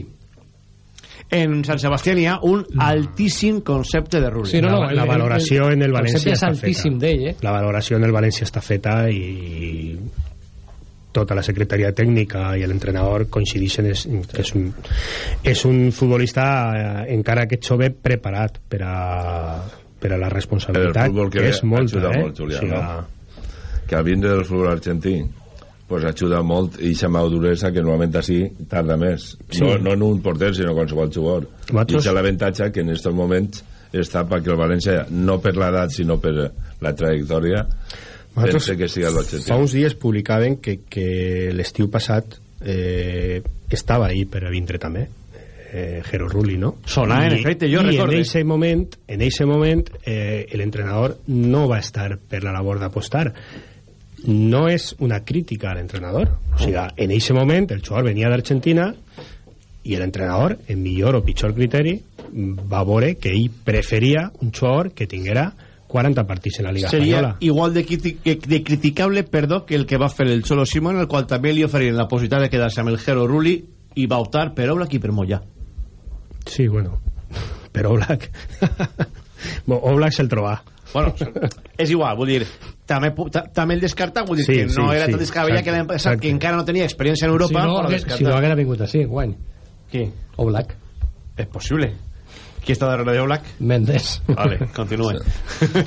En Sant Sebastián hi ha un altíssim concepte de Rulli. Sí, no, no, la, la el- valoració el- en el el València està altíssim feta. d'ell, eh? La valoració en el València està feta i tota la secretaria tècnica i l'entrenador coincideixen és, que és un, és un futbolista eh, encara que jove preparat per a, per a la El responsabilitat que és molta eh? molt, Julià, o sigui, no? que vindre del futbol argentí pues ajuda molt i aquesta maduresa que normalment així tarda més Sí. no, no en un porter sinó en qualsevol jugador Nosaltres- i això és l'avantatge que en aquests moments està perquè el València no per l'edat sinó per la trajectòria Nosaltres pense que siga l'objectiu fa uns dies publicaven que, que l'estiu passat eh, estava ahí per a vindre també eh, Jero Rulli, no? Sonà, en efecte, jo i recorde. en ese moment, en ese moment eh, l'entrenador no va estar per la labor d'apostar no és una crítica a l'entrenador o sigui, en ese moment el jugador venia d'Argentina i l'entrenador, en millor o pitjor criteri va veure que ell preferia un jugador que tinguera 40 partits en la Liga Seria Espanyola igual de, de criticable, perdó, que el que va fer el Cholo Simón, el qual també li oferien la possibilitat de quedar-se amb el Jero Rulli i va optar per Oblak i per. Sí, bueno, [laughs] però [laughs] Oblak... Oblak se'l trobà. Bueno, [laughs] és igual, vull dir, també, també el descarta, vull dir Sí, que no sí, era sí, tan descabellat que l'any exacte, passat, que exacte. encara no tenia experiència en Europa, si no, però descarta. si no haguera vingut així, guany. Qui? O Black. És possible. Qui està darrere de Oblak? Mendes. Vale, [laughs] continua.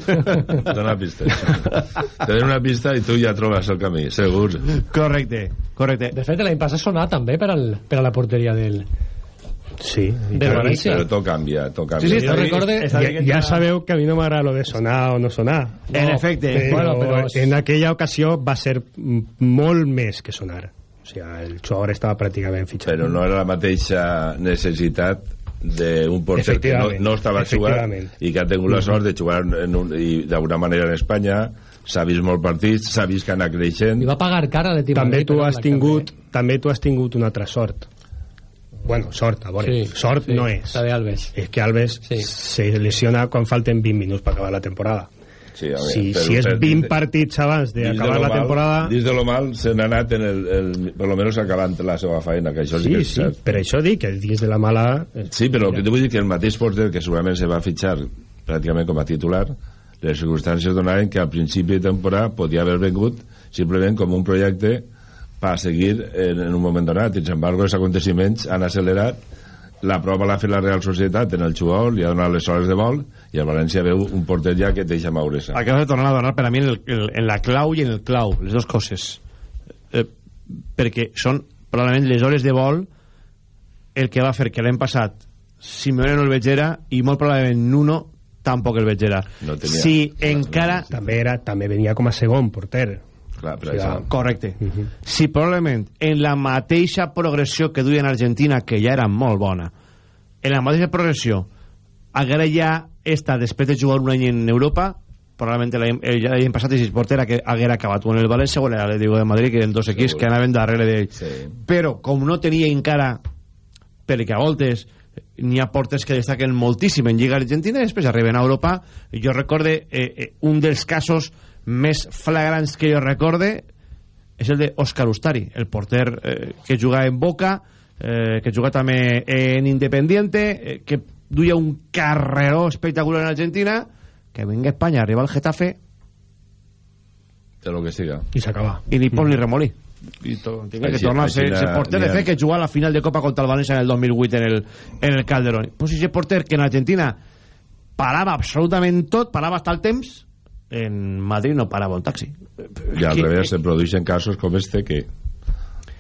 [laughs] dona una pista te dono una pista i tu ja trobes el camí segur correcte, correcte De fet, l'any passat sonà també per, al, per a la porteria del... Sí, Del però, València. però tot canvia tot canvia Sí, sí, jo recorde... Ja, ja sabeu que a mi no m'agrada lo de sonar o no sonar. En efecte. Però Bueno, però- en aquella ocasió va ser molt més que sonar. O sigui, el jugador estava pràcticament fitxat. però no era la mateixa necessitat d'un porter que no, no estava jugant i que ha tingut la sort de jugar en un, i d'alguna manera en Espanya s'ha vist molts partits, s'ha vist que ha anat creixent I va pagar cara l'Etim també tu has tingut també tu has tingut una altra sort bueno, sort, a veure, Sí, sort sí, no és. la de Alves. és que Alves Sí. se lesiona quan falten 20 minuts per acabar la temporada. Sí, a veure, si, però- si és però- 20 partits abans d'acabar la mal- temporada dins de lo mal se n'ha anat en el, el, per lo menos acabant la seva feina que això sí, sí, que és sí, cert. per això dic que dins de la mala Sí, però el que t'ho vull dir que el mateix porter que segurament se va fitxar pràcticament com a titular les circumstàncies donaven que al principi de temporada podia haver vengut simplement com un projecte per seguir en, en un moment donat. I, sin embargo, els aconteciments han accelerat. La prova l'ha fet la Real Societat en el jugador, li ha donat les hores de vol i el València veu un porter ja que et deixa moure's Acabas de tornar a donar per a mi en, el, en la clau i en el clau, les dues coses. Eh, perquè són probablement les hores de vol el que va fer que l'any passat Simeone no el vegera i molt probablement Nuno tampoc el vegera. No tenia- si encara... també, era, també venia com a segon porter Clar, però O sigui, això... Correcte. Uh -huh. Si probablement en la mateixa progressió que duia en Argentina, que ja era molt bona, en la mateixa progressió haguera ja estat després de jugar un any en Europa, probablement l'any passat si portera que haguera acabat o en el València o en l'Atlético de Madrid, que eren dos equips Segur. que anaven darrere d'ell. Sí. Però, com no tenia encara, perquè a voltes n'hi ha portes que destaquen moltíssim en Lliga Argentina i després arriben a Europa. Jo recorde eh, eh, un dels casos més flagrants que jo recorde és el de Òscar Ustari, el porter eh, que juga en Boca, eh, que juga també en Independiente, eh, que duia un carreró espectacular en Argentina, que venga a Espanya, arriba al Getafe. De lo que siga. I s'acaba i ni pon ni remolí. I to, tinga que Així- tornar a ser així ese porter de fe que jugà a la final de Copa contra el València en el 2008 en el, en el Calderón. Pues ese porter que en Argentina parava absolutament tot, parava hasta el temps, en Madrid no parava un taxi. i al Que- revés se produeixen casos com este que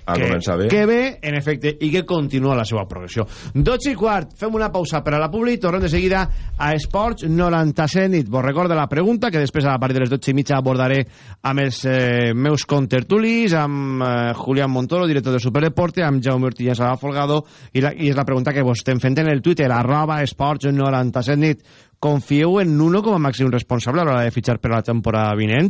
A que, començar bé. que ve, en efecte, i que continua la seva progressió. 12 i quart, fem una pausa per a la publi, tornem de seguida a Esports 97 nit. Vos recordo la pregunta, que després a partir de les 12 i mitja abordaré amb els eh, meus contertulis, amb eh, Julián Montoro, director de Superdeporte, amb Jaume Ortilla Sala Folgado, i, la, i és la pregunta que vos estem fent en el Twitter, arroba Esports 97 nit. Confieu en Nuno com a màxim responsable a l'hora de fitxar per a la temporada vinent?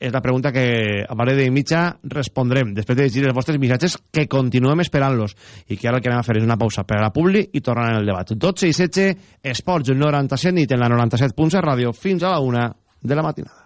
És la pregunta que a partir de mitja respondrem, després de llegir els vostres missatges que continuem esperant-los i que ara el que anem a fer és una pausa per a la publi i tornar en el debat. 12 i 16, Esports 97 nit en la 97.7 ràdio fins a la 1 de la matinada.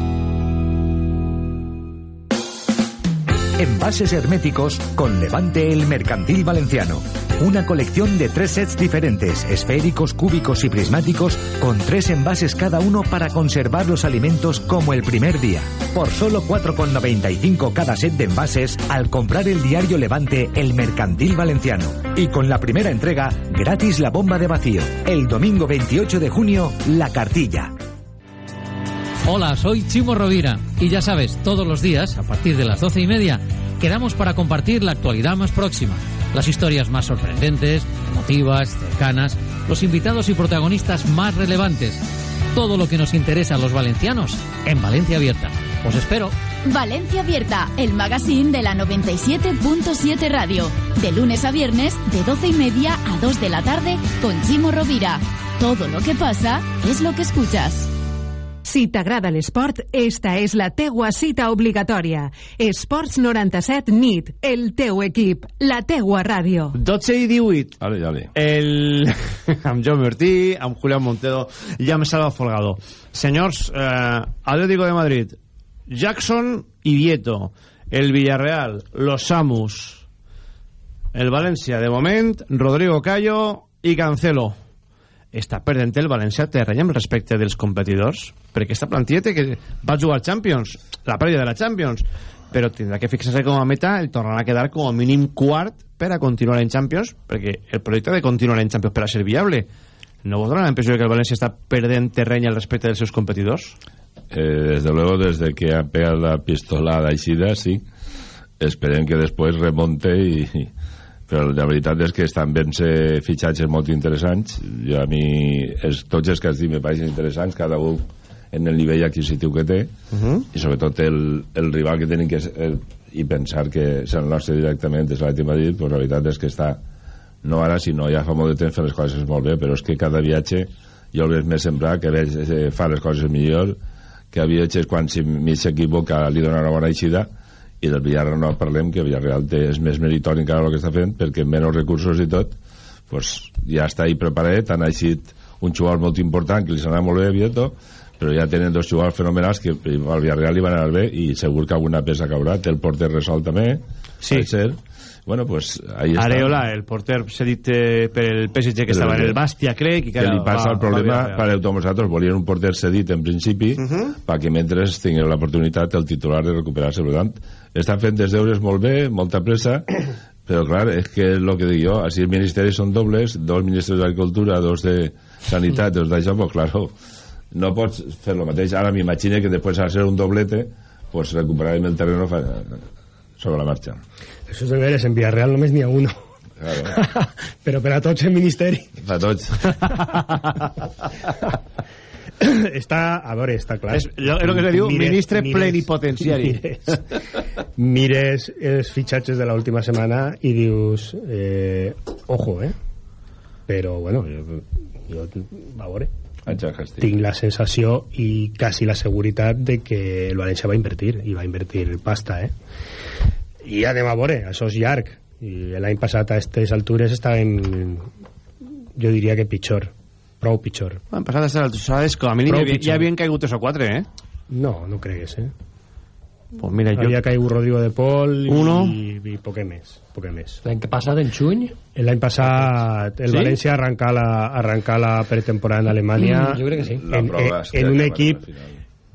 Envases herméticos con Levante el Mercantil Valenciano. Una colección de tres sets diferentes, esféricos, cúbicos y prismáticos, con tres envases cada uno para conservar los alimentos como el primer día. Por solo 4,95 cada set de envases al comprar el diario Levante el Mercantil Valenciano. Y con la primera entrega, gratis la bomba de vacío. El domingo 28 de junio, la cartilla. Hola, soy Chimo Rovira y ya sabes, todos los días, a partir de las doce y media, quedamos para compartir la actualidad más próxima, las historias más sorprendentes, emotivas, cercanas, los invitados y protagonistas más relevantes, todo lo que nos interesa a los valencianos en Valencia Abierta. Os espero. Valencia Abierta, el magazine de la 97.7 Radio, de lunes a viernes de doce y media a 2 de la tarde con Chimo Rovira. Todo lo que pasa es lo que escuchas. Si t'agrada l'esport, esta és la teua cita obligatòria. Esports 97 NIT, el teu equip, la teua ràdio. 12 i 18. Ale, ale. El... [laughs] amb Jaume Ortí, amb Julián Montedo i amb Salva Folgado. Senyors, eh, Atlético de Madrid, Jackson i Vieto, el Villarreal, los Samus, el València, de moment, Rodrigo Cayo i Cancelo. Està perdent el València terreny amb respecte dels competidors? Perquè esta plantilla té que va jugar Champions, la prèvia de la Champions, però tindrà que fixar-se com a meta el tornar a quedar com a mínim quart per a continuar en Champions, perquè el projecte de continuar en Champions per a ser viable no vos dona la impressió que el València està perdent terreny al respecte dels seus competidors? Eh, desde luego, desde que ha pegado la pistolada Aixida, sí. Esperem que després remonte i... Però la veritat és que estan ben-se fitxatges molt interessants. Jo a mi, és, tots els que has dit me pareixen interessants, cada un en el nivell adquisitiu que té, Uh -huh. i sobretot el, el rival que tenen que és, el, i pensar que és el nostre directament és l'Atlètic Madrid, pues la veritat és que està no ara, sinó ja fa molt de temps fent les coses molt bé, però és que cada viatge jo el veig més sembrar que veig, eh, fa les coses millor que a viatges quan si mig s'equivoca li dona una bona eixida i del Villarreal no parlem que el Villarreal té, és més meritori encara el que està fent perquè amb menys recursos i tot pues, ja està ahí preparat han eixit un jugador molt important que li s'anà molt bé a Vieto però ja tenen dos jugadors fenomenals que al Villarreal li van anar bé i segur que alguna peça caurà té el porter resolt també Sí. ser bueno, pues ahí està Areola, el porter cedit eh, per el PSG que Però estava en el Bastia, crec, i que li passa va- el problema va a per Villarreal. a nosaltres volien un porter cedit en principi Uh -huh. perquè mentre tingueu l'oportunitat el titular de recuperar-se. Per tant estan fent els deures molt bé molta pressa [clears throat] però clar, és que el que dic jo. Així els ministeris són dobles dos ministres d'Agricultura, dos de Sanitat dos d'això, pues claro no pots fer el mateix. Ara m'imagino que després a ser un doblete pues recuperarem el terreno sobre la marxa Esos deberes en Villarreal només n'hi ha uno. claro, [laughs] Però per a tots el ministeri. fa tots [laughs] està, a veure, està clar. És- és el que se diu ministre plenipotenciari. Mires, mires els fitxatges de l'última setmana i dius, eh, ojo, eh? Però, bueno, jo, jo, a veure. tinc la sensació i quasi la seguretat de que el València va invertir i va invertir pasta eh? I anem a veure, això és llarg i l'any passat a aquestes altures estàvem jo diria que pitjor prou pitjor l'any passat a aquestes altures com a mínim ja, ja havien caigut 3 o 4 eh? no, no cregues eh? Pues mira, havia jo... caigut Rodrigo de Pol Uno. i, i poc més, poc més. L'any passat, en juny? L'any passat el Sí? València arrencar la, arrencar la pretemporada en Alemanya Mm, jo crec que sí. en, en, prova en un equip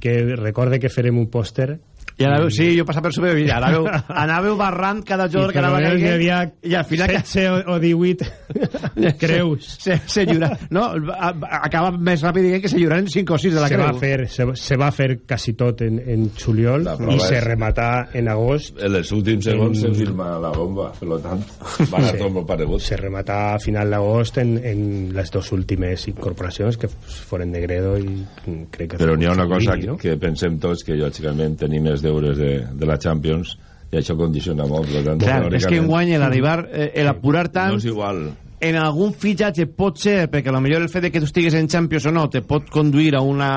que recorde que farem un pòster I anàveu, sí, jo passava per sobre i anàveu, anàveu [laughs] barrant cada jugador que anava I caient, hi havia i al final 16 o 18 [laughs] creus se, se lliura, no, a- a- acaba més ràpid dient que se lliuraren 5 o 6 de la se creu va, fer, se, se va fer quasi tot en, en juliol i se rematà en agost En els últims segons En- se firma la bomba, per lo tant, [laughs] va anar Sí. tot molt paregut. se rematà a final d'agost en, en les dues últimes incorporacions que foren Negredo i mm, crec que Però n'hi ha una cosa que, no? que pensem tots, que lògicament tenim més deures de, de la Champions, i això condiciona molt. Per tant, Clar, és que enguany l'arribar, eh, el apurar tant No és igual. en algun fitxatge pot ser, perquè a lo millor el fet de que tu estigues en Champions o no te pot conduir a una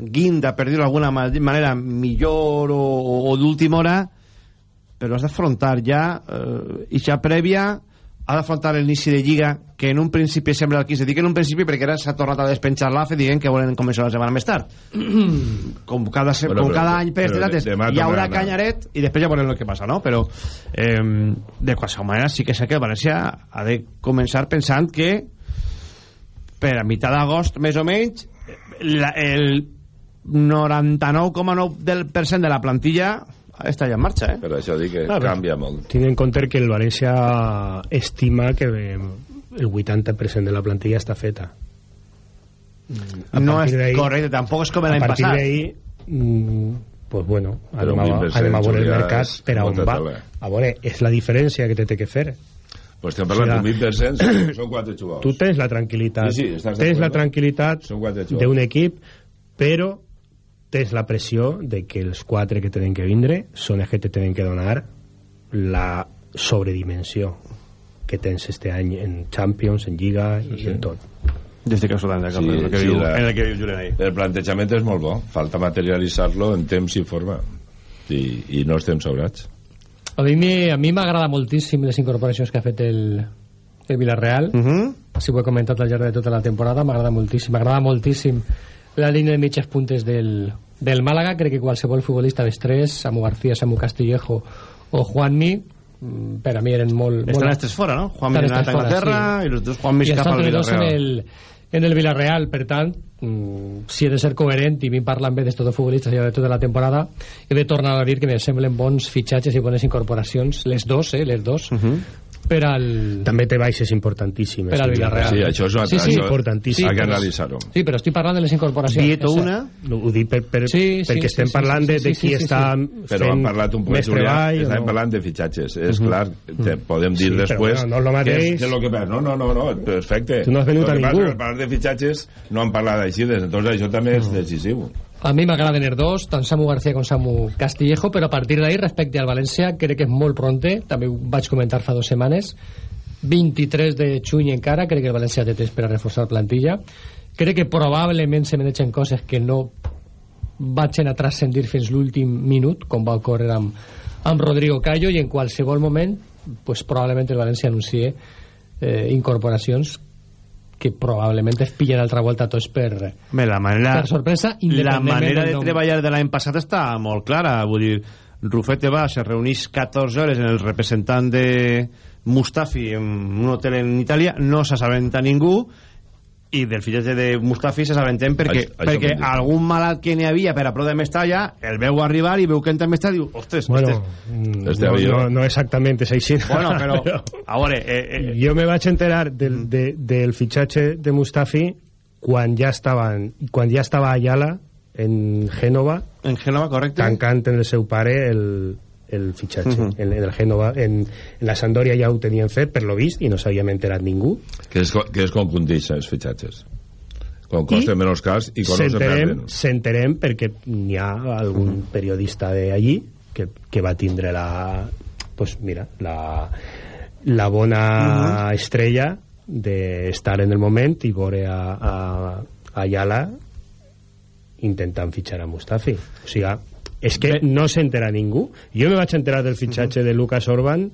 guinda, per dir-ho d'alguna ma- manera, millor o, o, o d'última hora, però has d'afrontar ja, eh, i ja prèvia, ha d'afrontar l'inici de Lliga, que en un principi sembla el 15. Dic en un principi perquè ara s'ha tornat a despenjar l'AFE dient que volen començar la setmana més tard. [clears throat] com cada, se, Bueno, com però- cada any per però estes dates demà hi haurà canyaret i després ja veurem el que passa, no? Però eh, de qualsevol manera sí que sé que el València ha de començar pensant que per a mitjà d'agost, més o menys, la, el 99,9% del percent de la plantilla està ja en marxa, eh? Per això dic que Ah, canvia molt. Tenint en compte que el València estima que el 80% de la plantilla està feta. A No és correcte, tampoc és com l'any A partir passat. d'ahí, mm, pues bueno, anem a, 20% anem a veure el mercat per a on va. A veure, és la diferència que te té que fer. Pues estem parlant d'un 20%, [coughs] són- quatre jugadors. Tu tens la tranquil·litat, Sí, sí, tens la tranquil·litat d'un equip, però tens la pressió de que els quatre que tenen que vindre són els que te tenen que donar la sobredimensió que tens este any en Champions, en Lliga i Sí, sí. en tot. Jo estic absolutament d'acord Sí, el que sí, diu, la- en el que diu Julen ahí. El plantejament és molt bo, falta materialitzar-lo en temps i forma. I, i no estem sobrats. A mi a mi m'agrada moltíssim les incorporacions que ha fet el, el Villarreal. Uh -huh. si ho he comentat al llarg de tota la temporada, m'agrada moltíssim. M'agrada moltíssim la línia de mitges puntes del, del Màlaga. Crec que qualsevol futbolista dels tres, Samu García, Samu Castillejo o Juanmi, per a mi eren molt... Estan molt... els tres fora, no? Juan Estan els Miranda a sí. i els dos Juan I Mis cap al dos en Villarreal. el, en el Villarreal, per tant, mm, si he de ser coherent i mi parlen bé d'estos dos futbolistes de tota la temporada, he de tornar a dir que me semblen bons fitxatges i bones incorporacions, les dos, eh, les dos, Uh -huh. Per al... També té baixes importantíssimes. Per al Villarreal. Sí, això és una Sí, sí. això importantíssim. Hay que però- analitzar-ho. Sí, però estic parlant de les incorporacions. Dieto una, No, ho dic per, per, Sí, sí, perquè sí, estem sí, parlant sí, de, sí, de sí, qui sí, sí. està Però fent han parlat un poc més Julià, treball. estàvem no? parlant de fitxatges. És clar, te, podem dir Sí, però després bueno, no és lo què mateix. és, què és lo que passa. No, no, no, no, perfecte. Tu no has venut a que passa ningú. que parlar de fitxatges no han parlat així, entonces això també és decisiu. A mi m'agraden els dos, tant Samu García com Samu Castillejo, però a partir d'ahí, respecte al València, crec que és molt pronte, també ho vaig comentar fa dues setmanes, 23 de juny encara, crec que el València té temps per a reforçar plantilla, crec que probablement se mereixen coses que no vagin a transcendir fins l'últim minut, com va ocórrer amb, amb Rodrigo Callo, i en qualsevol moment, pues, probablement el València anuncie eh, incorporacions que probablement es pillen altra volta tots per, Bé, la manera, per sorpresa, la manera de treballar de l'any passat està molt clara. Vull dir, Rufete va, se reunís 14 hores en el representant de Mustafi en un hotel en Itàlia, no s'assabenta ningú, i del fitxatge de Mustafi s'assabentem perquè, Això- això perquè dir. algun malalt que n'hi havia per a prou de Mestalla el veu arribar i veu que entra en Mestalla i diu, ostres, Bueno, este... mm, Este no, avió. no, no exactament és així. bueno però, [laughs] a veure eh, eh, Jo me vaig enterar del, de, del fitxatge de Mustafi quan ja estaven, quan ja estava Ayala en Gènova en Genova, correcte? tancant en el seu pare el, el fitxatge Mhm. en, en el Gènova en, en la Sampdoria ja ho tenien fet per lo vist i no s'havia enterat ningú Que és, que és com condixen els fitxatges. Quan costen menys cars i quan no se perden. s'enterem perquè n'hi ha algun periodista de allí que, que va tindre la pues mira la, la bona estrella d'estar en el moment i veure a, a, Ayala intentant fitxar a Mustafi o sigui, és que no s'entera ningú. Jo me vaig enterar del fitxatge de Lucas Orban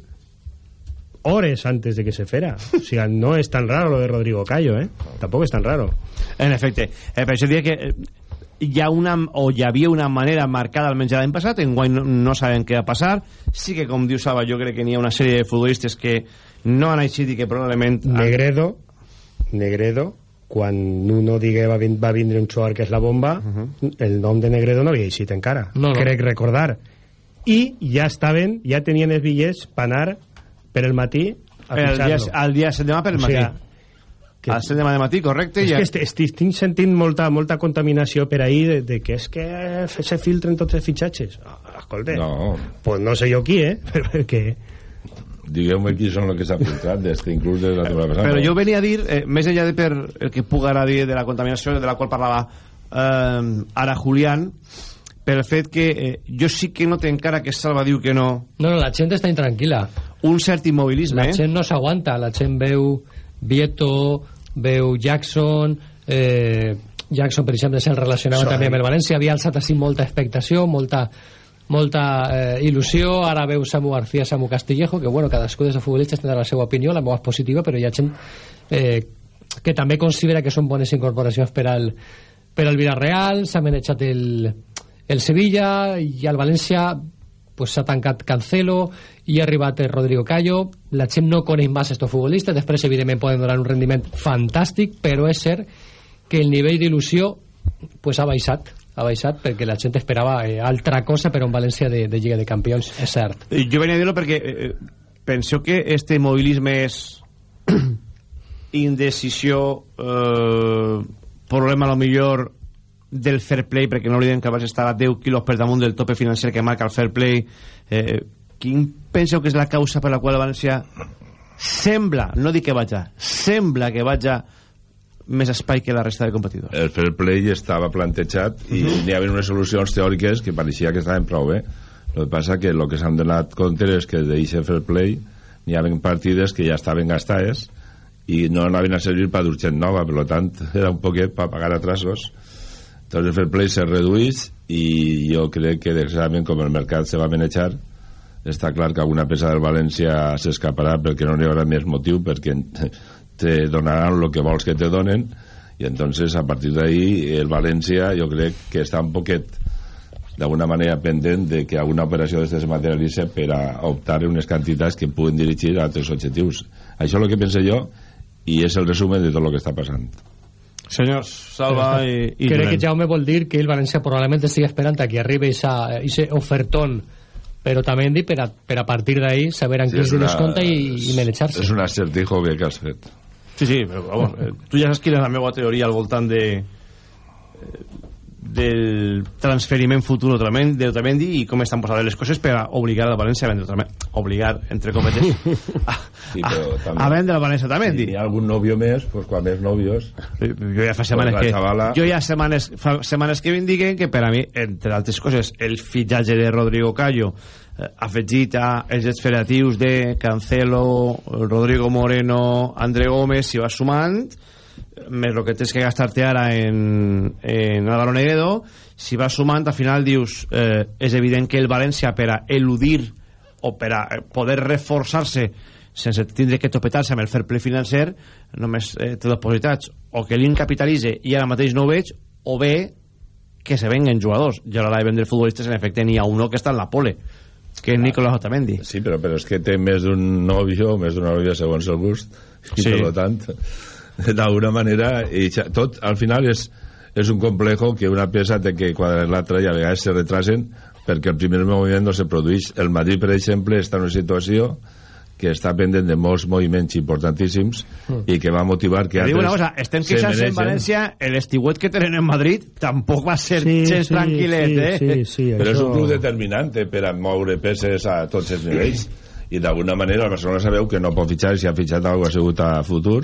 hores antes de que se fera. O sigui, no és tan raro lo de Rodrigo Cayo eh? tampoc és tan raro. En efecte, eh, per això diria que eh, hi ha una, o hi havia una manera marcada almenys l'any passat, en guany no, no sabem què va passar, sí que com diu Saba jo crec que n'hi ha una sèrie de futbolistes que no han eixit i que probablement Negredo Negredo quan Nuno digue va, vin va vindre un xuar que és la bomba uh -huh. el nom de Negredo no havia eixit encara No, no. crec recordar i ja estaven, ja tenien els bitllets per anar per el matí a el dia, fitxar-lo el dia 7 de demà per el O matí sigui, que- al 7 de demà de matí, correcte és ja. que est est estic sentint molta, molta contaminació per ahir de, de que és que se filtren tots els fitxatges ah, escolta, No. pues no sé jo qui eh? [laughs] perquè Digueu-me qui són els que s'ha filtrat, des que inclús de la temporada passada. Però jo venia a dir, eh, més enllà de per el que puc ara dir de la contaminació de la qual parlava eh, ara Julián, per el fet que eh, jo sí que noto encara que Salva diu que no No, no, la gent està intranquil·la. un cert immobilisme La eh? gent no s'aguanta, la gent veu Vieto, veu Jackson, eh, Jackson, per exemple, se'l relacionava Sorry. també amb el València, havia alçat així molta expectació, molta molta eh, il·lusió, ara veu Samu García, Samu Castillejo, que bueno, cadascú dels futbolistes tindrà la seva opinió, la meva és positiva, però hi ha gent eh, que també considera que són bones incorporacions per al, per al Villarreal, s'ha manejat el, el Sevilla i al València pues s'ha tancat Cancelo i ha arribat Rodrigo Cayo. La gent no coneix massa estos futbolistes després evidentment poden donar un rendiment fantàstic però és cert que el nivell d'il·lusió pues, ha baixat ha baixat perquè la gent esperava eh, altra cosa per un València de, de Lliga de Campions és cert. Eh, Jo venia a dir-ho perquè eh, penseu que este mobilisme és [clears throat] indecisió eh, problema a lo millor del fair play perquè no oblidem que abans estava 10 quilos per damunt del tope financer que marca el fair play. Eh, quin penseu que és la causa per la qual València sembla, no dic que vaja sembla que vaja més espai que la resta de competidors. El fair play estava plantejat i n'hi havia unes solucions teòriques que pareixia que estaven prou bé. El que passa que el que s'han donat compte és que d'aquest fair play n'hi havia partides que ja estaven gastades i no anaven a servir per d'urgent nova per tant [laughs] era un poquet per pagar atrasos. Doncs el fair play se redueix i jo crec que desgraciadament com el mercat se va manejar està clar que alguna peça del València s'escaparà perquè no n'hi haurà més motiu perquè te donaran el que vols que te donen i entonces a partir d'ahí el València jo crec que està un poquet d'alguna manera pendent de que alguna operació d'aquestes es materialitzi per a optar a unes quantitats que puguen dirigir a altres objectius. Això és el que pense jo i és el resumen de tot el que està passant. Senyors, Salva i, i crec que. Jaume vol dir que el València probablement estigui esperant a que arribi ese ofertón però també hem dit per a, per a partir d'ahí saber en Sí, diners una- compta i, i manejar-se és un acertijo bé que has fet Sí, sí, però vamos, eh, tu ja saps quina és la meva teoria al voltant de eh, del transferiment futur d'Otamendi i com estan posades les coses per a obligar al València a vendre Otamendi obligar, entre cometes [laughs] a, Sí, a, també- a vendre al València Otamendi. Si hi ha algun nòvio més pues quan més nòvios jo ja fa setmanes Pues la que xavala- jo ja setmanes, fa setmanes que m'indiquen que per a mi, entre altres coses el fitxatge de Rodrigo eh, afegit a els jets federatius de Cancelo, Rodrigo Moreno André Gómez, si vas sumant més el que tens que gastar-te ara en, en Álvaro Negredo si vas sumant, al final dius eh, és evident que el València per a eludir o per a eh, poder reforçar-se sense tindre que topetar-se amb el fair play financer només eh, té dos possibilitats. O que l'IN capitalitze i ara mateix no ho veig o bé que se venguen jugadors. I a l'hora de vendre futbolistes en efecte n'hi ha uno que està en la pole que és Nicolás Otamendi Sí, però, però és que té més d'un nòvio, més d'una nòvia segons el gust, [laughs] i Sí. per tant, d'alguna manera, i tot al final és, és un complejo que una peça té que quadrar l'altra i a vegades se retrasen perquè el primer moviment no se produeix. El Madrid, per exemple, està en una situació que està pendent de molts moviments importantíssims i que va motivar que digo una altres cosa, estem se queixant en València el estiuet que tenen en Madrid tampoc va ser Sí, gens sí, tranquil·let sí, eh? sí, sí, però és això- un club determinant per a moure peces a tots els nivells i d'alguna manera el Barcelona sabeu que no pot fitxar si ha fitxat alguna ha sigut a futur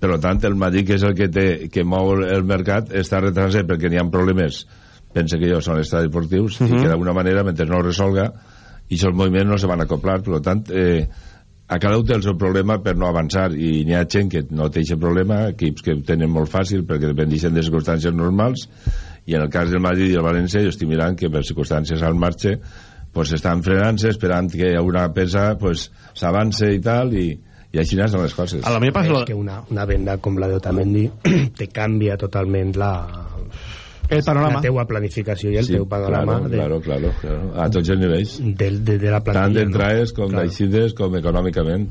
per tant el Madrid que és el que, té, que mou el mercat està retrasant perquè n'hi ha problemes pense que jo són els estats esportius i Mhm. que d'alguna manera mentre no ho resolga i els moviments no se van acoplar per tant eh, a cada un té el seu problema per no avançar i n'hi ha gent que no té aquest problema equips que ho tenen molt fàcil perquè dependeixen de circumstàncies normals i en el cas del Madrid i el València jo estic mirant que per circumstàncies al marxe pues estan frenant-se esperant que una pesa pues s'avance i tal i, i així són les coses. A la meva és que una, una venda com la d'Otamendi [clears throat] te canvia totalment la el panorama. la teua planificació i el sí, teu panorama claro, de, claro, claro, claro, a tots els nivells de, de, de la tant plantilla d'entrades com Claro. d'eixides com econòmicament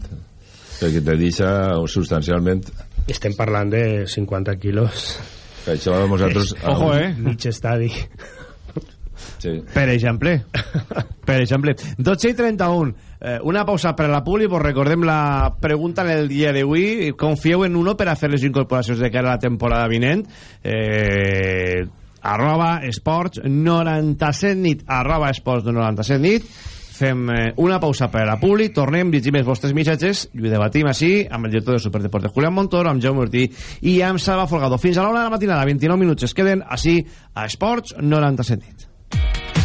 perquè te deixa substancialment estem parlant de 50 quilos per això nosaltres Ojo, eh? mig estadi sí. Per exemple. per exemple. 12 i 31. Eh, una pausa per a la Puli, vos recordem la pregunta en el dia d'avui. Confieu en uno per a fer les incorporacions de cara a la temporada vinent? Eh, arroba esports 97 nit. Arroba esports 97 nit. Fem eh, una pausa per a Publi, tornem, llegim els vostres missatges. I ho debatim així amb el director de Superdeportes Julián Montoro, amb Jaume Ortí i amb Salva Folgado. Fins a l'hora de la matinada, 29 minuts. Es queden així a Esports 97 nit.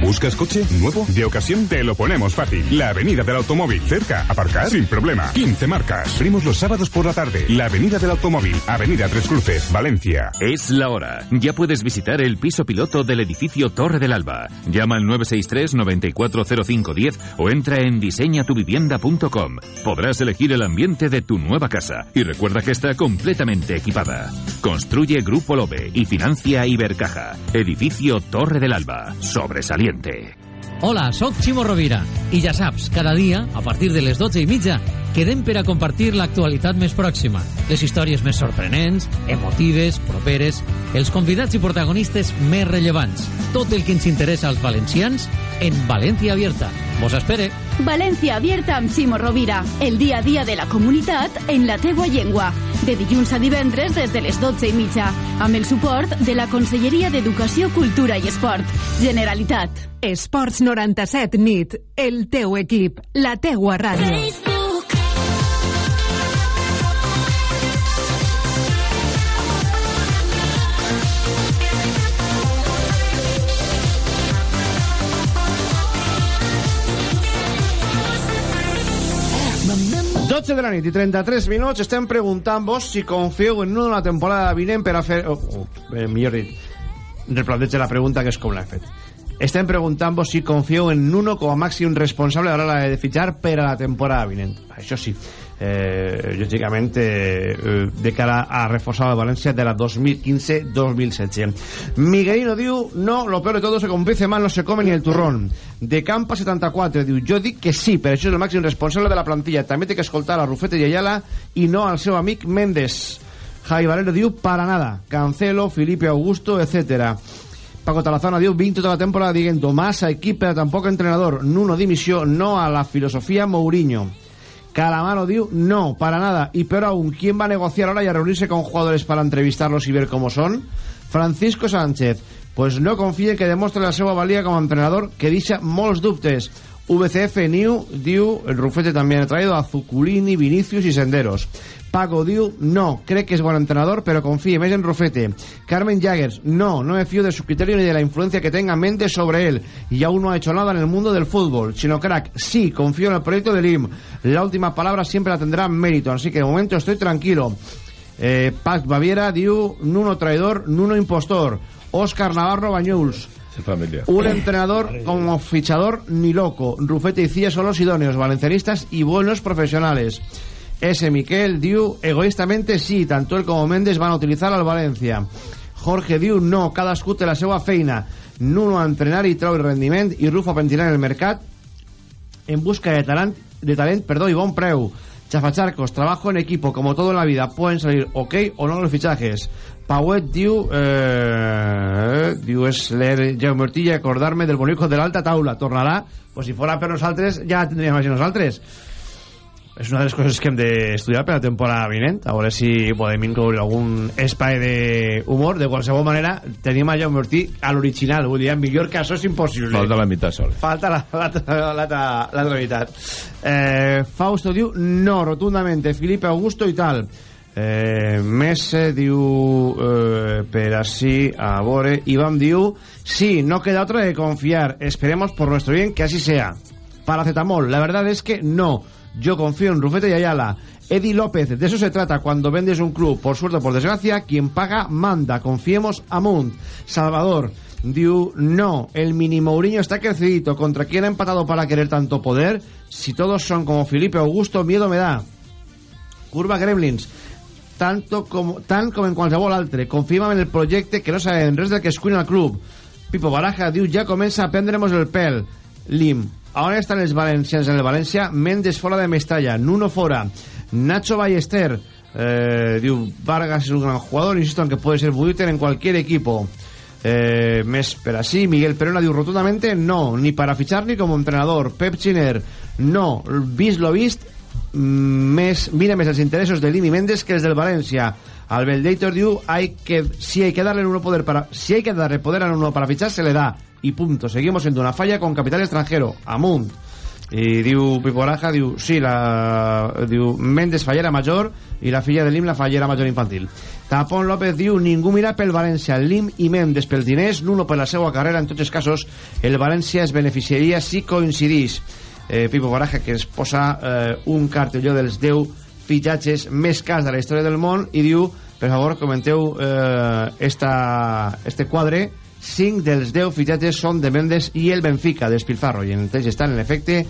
¿Buscas coche nuevo? De ocasión te lo ponemos fácil. La Avenida del Automóvil. Cerca. Aparcar. Sin problema. 15 marcas. Abrimos los sábados por la tarde. La Avenida del Automóvil. Avenida Tres Cruces. Valencia. Es la hora. Ya puedes visitar el piso piloto del edificio Torre del Alba. Llama al 963 940510 o entra en diseñatuvivienda.com. Podrás elegir el ambiente de tu nueva casa y recuerda que está completamente equipada. Construye Grupo Lobe y financia Ibercaja. Edificio Torre del Alba. Sobresaliente. Hola, sóc Ximo Rovira i ja saps, cada dia, a partir de les 12 i mitja, quedem per a compartir l'actualitat més pròxima, les històries més sorprenents, emotives, properes, els convidats i protagonistes més rellevants, tot el que ens interessa als valencians en València Abierta. Vos espere. València Abierta amb Ximo Rovira. El dia a dia de la comunitat en la teua llengua. De dilluns a divendres des de les 12 i mitja. Amb el suport de la Conselleria d'Educació, Cultura i Esport. Generalitat. Esports 97 nit, el teu equip, la teua ràdio. 12 de la nit i 33 minuts estem preguntant-vos si confieu en una temporada vinent per a fer... Oh, oh, eh, millor dit, replanteja la pregunta que és com l'he fet. Estem preguntant-vos si confieu en Nuno com a màxim responsable a l'hora de fitxar per a la temporada vinent. Això sí, eh, lògicament eh, de cara a reforçar la València de la 2015-2016. Miguelino diu, no, lo peor de todo que con Benzema no se come ni el turrón. De Campa 74 diu, jo dic que sí, però això és el màxim responsable de la plantilla. També té que escoltar a Rufete i Ayala i no al seu amic Méndez. Javi Valero diu, para nada. Cancelo, Felipe Augusto, etcétera. Paco Talazana diu, vinc tota la temporada dient más a equip però tampoc entrenador. Nuno dimissió, no a la filosofía Mourinho. Calamaro diu, no, para nada. Y peor aún, ¿quién va a negociar ahora y a reunirse con jugadores para entrevistarlos y ver cómo son? Francisco Sánchez, pues no confíe que demuestre la seva valía como entrenador, que dicha molts dubtes. VCF New diu, el Rufete también ha traído a Zuculini, Vinicius y Senderos. Paco diu, no, cree que es buen entrenador, pero confíe más en Rufete. Carmen Jaggers, no, no me fío de su criterio ni de la influencia que tenga mente sobre él. Y aún no ha hecho nada en el mundo del fútbol. Sino crack, sí, confío en el proyecto de Lim. La última palabra siempre la tendrá mérito, así que de momento estoy tranquilo. Eh, Pac Baviera diu, Nuno traidor, Nuno impostor. Oscar Navarro Bañuls. Un entrenador como fichador ni loco. Rufete y Cía son los idóneos, valencianistas y buenos profesionales. Ese Miquel Diu, egoístamente sí, tanto él como Méndez van a utilizar al Valencia. Jorge Diu, no, cadascú té la seva feina. Nuno a entrenar i trau el rendiment i Rufo a pentinar el mercat en busca de talent, de talent perdó, y bon preu. Chafacharcos, trabajo en equipo, como todo en la vida, pueden salir ok o no los fichajes. Pauet diu, eh, diu és leer Jaume Ortí i acordarme del bonico de l'alta taula. Tornarà, pues si fora per nosaltres, ja tindríem així nosaltres. és una de les coses que hem d'estudiar per la temporada vinent. A veure si podem incloure algun espai d'humor de qualsevol manera tenim a Jaume Ortí a l'original. Vull dir, en millor que això és impossible. Falta la meitat sol. Falta l'altra meitat. Eh, Fausto diu no, rotundamente. Felipe Augusto i tal eh, Messe diu eh, per així Iván diu sí, no queda otra de confiar esperemos por nuestro bien que así sea paracetamol, la verdad es que no yo confío en Rufete y Ayala. Eddie López, de eso se trata cuando vendes un club. Por suerte o por desgracia, quien paga manda. Confiemos a Munt. Salvador, Diu, no, el mini Mourinho está crecidito. ¿Contra quién ha empatado para querer tanto poder? Si todos son como Felipe Augusto, miedo me da. Curva Gremlins, tanto como, tan com en qualsevol altre. Confirma en el projecte que no sabem res del que es cuina al club. Pipo Baraja diu, ja comença a el pèl. Lim, a on estan els valencians en el València? Mendes fora de Mestalla, Nuno fora, Nacho Ballester, eh, diu, Vargas es un gran jugador, insisto en que puede ser Buiter en cualquier equipo. Eh, més per Miguel Perona diu rotundamente no, ni para fichar ni como entrenador. Pep Chiner, no, vist lo vist, més, mira més els interessos de Limi Mendes que els del València. Albeldator diu, hay que, si hay que darle uno poder para, si hay que darle poder a uno para fichar, se le da. Y punto. Seguimos siendo una falla con capital extranjero. Amunt. I diu Pipo Baraja, diu, sí, la, diu, Mendes fallera major i la filla de Lim la fallera major infantil. Tapón López diu, ningú mira pel València, Lim i Mendes pel diners, Nuno per la seva carrera, en tots els casos, el València es beneficiaria si coincidís. Eh, Pipo Baraja, que es posa eh, un cartelló dels 10 fitxatges més cars de la història del món i diu, per favor, comenteu eh, esta, este quadre 5 dels 10 fitxatges són de Mendes i el Benfica, despilfarro. I en el estan, en efecte,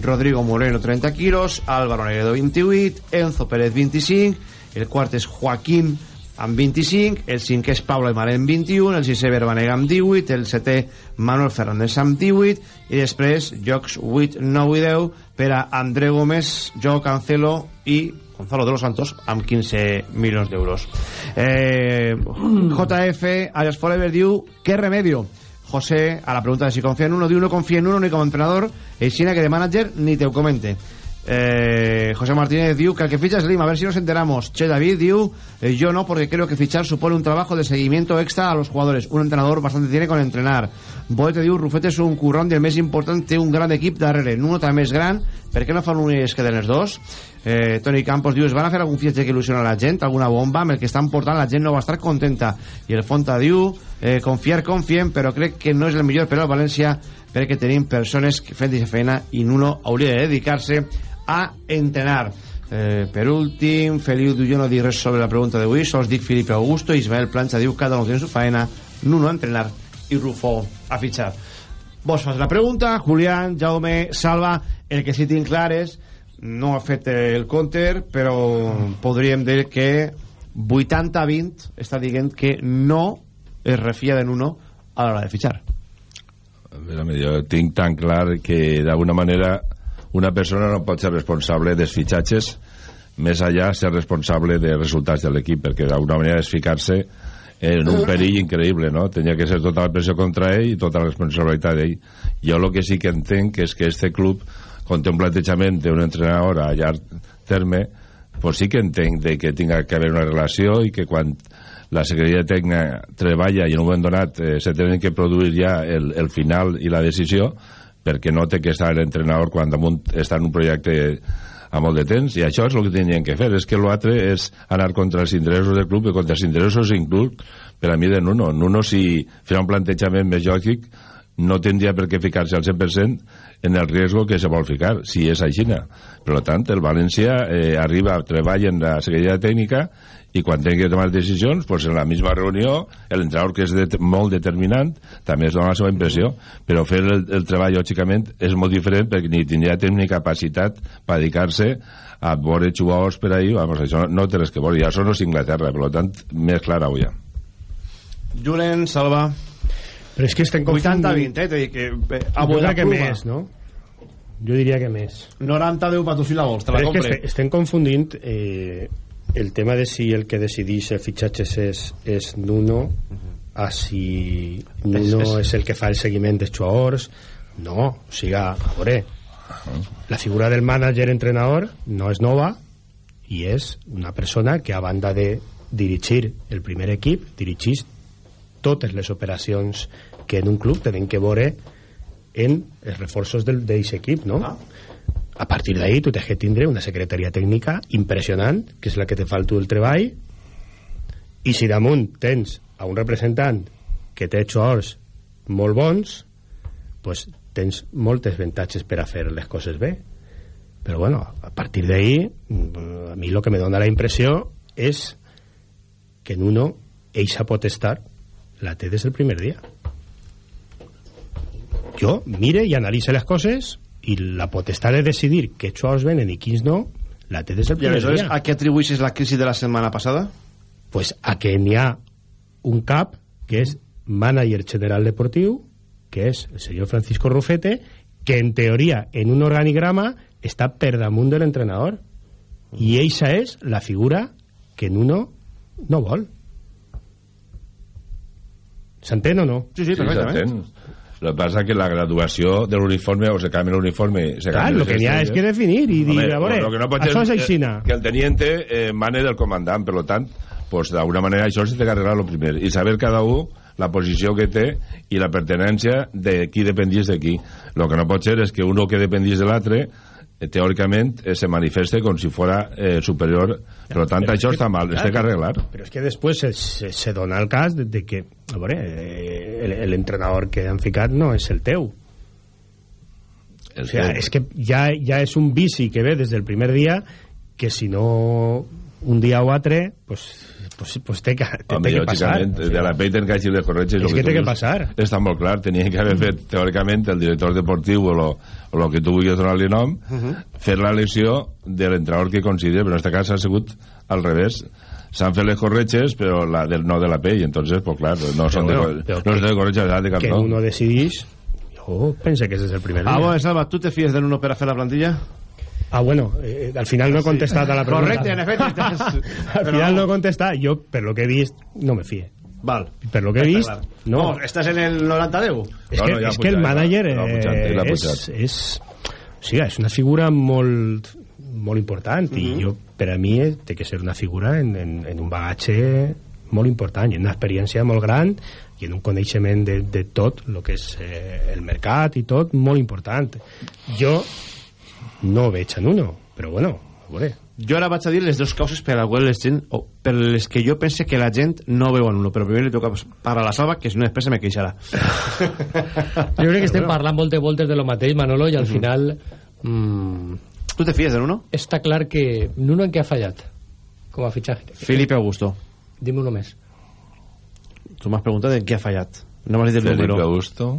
Rodrigo Moreno, 30 quilos, Álvaro Negredo, 28, Enzo Pérez, 25, el quart és Joaquín, amb 25, el cinquè és Pablo Aymar amb 21, el sisè Verbanega amb 18, el setè Manuel Fernández amb 18, i després jocs 8, 9 i 10 per a André Gómez, Jo Cancelo i Gonzalo de los Santos amb 15 milions d'euros. Eh, JF, Arias Forever diu, ¿qué remedio? José, a la pregunta de si confía en uno, diu no confía en uno ni como entrenador, China que de manager ni te comente. Eh, José Martínez diu que al que ficha es Lima, a ver si nos enteramos. Che David diu, eh, yo no, porque creo que fichar supone un trabajo de seguimiento extra a los jugadores. Un entrenador bastante tiene con entrenar. Boete diu, Rufete és un currón i el més important té un gran equip darrere. Nuno també és gran, per què no fan un es queden els dos? Eh, Toni Campos diu, es van a fer algun fitxatge que il·lusiona a la gent, alguna bomba, amb el que estan portant la gent no va estar contenta. I el Fonta diu, eh, confiar confiem, però crec que no és el millor per al València perquè tenim persones que fent aquesta feina i Nuno hauria de dedicar-se a entrenar. Eh, per últim, Feliu jo no dic res sobre la pregunta d'avui, sols dic Felipe Augusto, Ismael Plancha diu, cada tiene su faena, Nuno a entrenar i Rufo a fichar. Vos fas la pregunta, Julián, Jaume, Salva, el que sí tinc clar és, no ha fet el counter, però podríem dir que 80-20 està dient que no es refia de Nuno a l'hora de fitxar. Mira, jo tinc tan clar que d'alguna manera una persona no pot ser responsable dels fitxatges més allà ser responsable de resultats de l'equip perquè d'alguna manera és ficar-se en un perill increïble, no? Tenia que ser tota la pressió contra ell i tota la responsabilitat d'ell. Jo el que sí que entenc és que este club conté un plantejament d'un entrenador a llarg terme, pues sí que entenc de que tinga que haver una relació i que quan la secretaria tècnica treballa i en un moment donat eh, se tenen que produir ja el, el final i la decisió, perquè no té que estar l'entrenador quan damunt està en un projecte a molt de temps, i això és el que tenien que fer, és que l'altre és anar contra els interessos del club i contra els interessos inclús per a mi de Nuno. Nuno, si farà un plantejament més lògic, no tindria per què ficar-se al 100% en el riesgo que se vol ficar, si és així. Per tant, el València eh, arriba, treballa en la secretaria tècnica i quan tingui que tomar decisions pues en la misma reunió l'entrenador que és de, molt determinant també es dona la seva impressió però fer el, el treball lògicament és molt diferent perquè ni tindria ni capacitat per dedicar-se a veure jugadors per ahí. Vamos, això no, té res que veure ja no és Inglaterra per tant més clara avui. Julen, Salva però és que estem confundint 80-20 eh? que, eh, a jo que més no? jo diria que més 90 10 patrocina la vols, te la compre estem confundint eh, el tema de si el que decidís el fitxatges és, és Nuno uh -huh. a si Nuno és, és... és el que fa el seguiment dels jugadors no, o sigui, a veure La figura del mànager-entrenador no és nova i és una persona que a banda de dirigir el primer equip, dirigís totes les operacions que en un club tenen que veure en els reforços d'aquest equip, no? Ah. A partir d'ahí tu tens que tindre una secretaria tècnica impressionant, que és la que te fa el treball, i si damunt tens a un representant que té jugadors molt bons, pues tens moltes avantatges per a fer les coses bé. Però bueno, a partir d'ahí, a mi el que me dona la impressió és que en uno eixa potestar la té des del primer dia. Jo mire i analitze les coses i la potestat de decidir què jugadors venen i quins no la té des del primer dia. a què atribueixes la crisi de la setmana passada? Pues a que n'hi ha un cap que és mànager general deportiu que és el senyor Francisco Rufete que en teoria en un organigrama està per damunt de l'entrenador i eixa és la figura que en uno no vol s'entén o no? Sí, sí, perfectament sí, el que passa que la graduació de l'uniforme o se canvia l'uniforme Clar, el que n'hi ha és que definir i dir, a veure, no això és aixina que el teniente eh, mane del comandant per lo tant, pues, d'alguna manera això s'ha de carregar el primer i saber cada un la posició que té i la pertenència de qui dependís de qui. El que no pot ser és que uno que dependís de l'altre eh, teòricament eh, se manifeste com si fora eh, superior per tant això que, està mal, clar, es té que arreglar. però és que després se, se, se dona el cas de, de que a veure, eh, l'entrenador que han ficat no és el teu. El o sea, és que ja, ja és un vici que ve des del primer dia que si no un dia o altre pues, pues, pues té que, té, Home, té que passar. de la Peter que hagi de corregir és que, que té que passar. Està molt clar, tenia que haver fet teòricament el director deportiu o lo, o lo que tu vulguis donar-li nom uh -huh. fer la lesió de l'entrenador que considera però en aquest cas ha sigut al revés. S'han fet les corretges però la del, no de la pell entonces pues clar, no són de, no, no de corretges de cartó que uno decidís jo pense que és el primer dia. ah, bueno, Salva, tu te fies de uno per a fer la plantilla? Ah, bueno, eh, al final no he contestat a la pregunta. Correcte, en efecte. [laughs] al final no he contestat. Jo, per lo que he vist, no me fie. Val. Per lo que he vist, no. no. Estàs en el 90-10? És que, no, no, ja és que el manager eh, és, és, o sigui, és una figura molt, molt important mm -hmm. i jo, per a mi té que ser una figura en, en, en un bagatge molt important i en una experiència molt gran i en un coneixement de, de tot el que és eh, el mercat i tot molt important jo no veig en uno, però bueno, a veure. Jo ara vaig a dir les dues causes per a les gent, o per les que jo pense que la gent no veu en uno, però primer li toca parlar a la Salva, que si no després se me queixarà. [laughs] jo crec que estem parlant moltes voltes de lo mateix, Manolo, i al final... Mm, tu te fies de Nuno? Està clar que Nuno en què ha fallat com a fitxatge. Felipe Augusto. Dime uno més. Tu m'has preguntat en què ha fallat. No m'has dit el Felipe número. Augusto.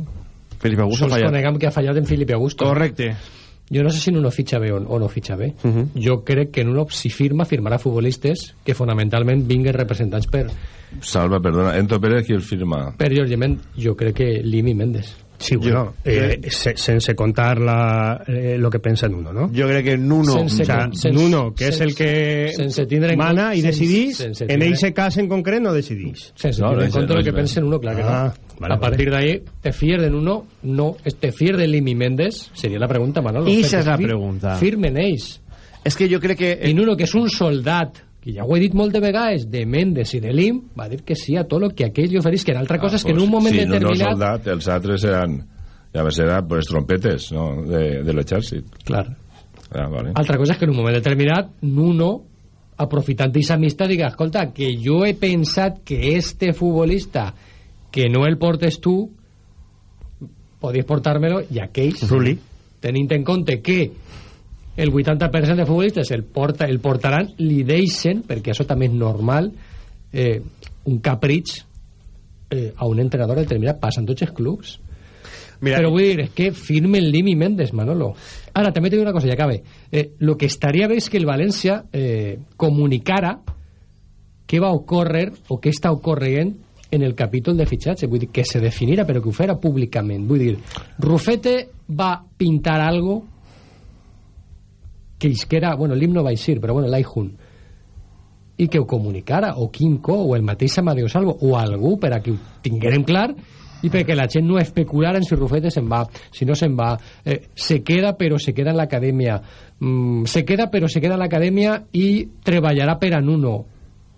Felipe Augusto ha fallat. coneguem que ha fallat en Felipe Augusto. Correcte. Jo no sé si Nuno fitxa bé o, o no fitxa bé. Uh -huh. Jo crec que Nuno, si firma, firmarà futbolistes que fonamentalment vinguen representats per... Salva, perdona, Ento Pérez qui el firma? Per Jorge Mendes, jo crec que Limi Mendes. Sí, bueno, eh, se, sense contar la, eh, lo que pensa Nuno, ¿no? Jo crec que Nuno, sense, o sea, sense, Nuno que és el que sense tindre mana i decidís, sense, en aquest cas en concret no decidís. Sense no, tindre en compte el que pensa Nuno, clar que ah, no. Vale, a partir vale. d'ahí, ¿te fíes de Nuno? No. ¿Te fíes de Limi Mendes? Seria la pregunta, Manolo. Esa és la pregunta. Firmen ells. És que jo crec que... I Nuno, que és un soldat que ja ho he dit moltes vegades, de Mendes i de Lim, va dir que sí a tot el que aquell li oferís, que era altra cosa ah, és que en un moment sí, determinat... Sí, no, no soldat, els altres eren ja va ser pues, trompetes no? de, de l'exèrcit clar ah, vale. altra cosa és que en un moment determinat Nuno aprofitant d'aquesta amistat diga escolta que jo he pensat que este futbolista que no el portes tu podis portar-me-lo i aquells Ruli. tenint en compte que el 80% de futbolistes el, porta, el portaran, li deixen perquè això també és normal eh, un capritx eh, a un entrenador determinat passen tots els clubs Mira, Però vull dir, és que firme el Limi Mendes, Manolo. Ara, també t'he una cosa, i acabe. Eh, lo que estaria bé és que el València eh, comunicara què va ocórrer o què està ocorrent en el capítol de fitxatge. Vull dir, que se definira, però que ho fera públicament. Vull dir, Rufete va pintar algo que isquera... Bueno, l'himno va eixir, però bueno, l'Aihun. I que ho comunicara, o Quimco, o el mateix Amadeo Salvo, o algú, per a que ho tinguérem clar, i perquè la gent no especular en si Rufete se'n va, si no se'n va. Eh, se queda però se queda en l'acadèmia. Mm, se queda però se queda en l'acadèmia i treballarà per a Nuno.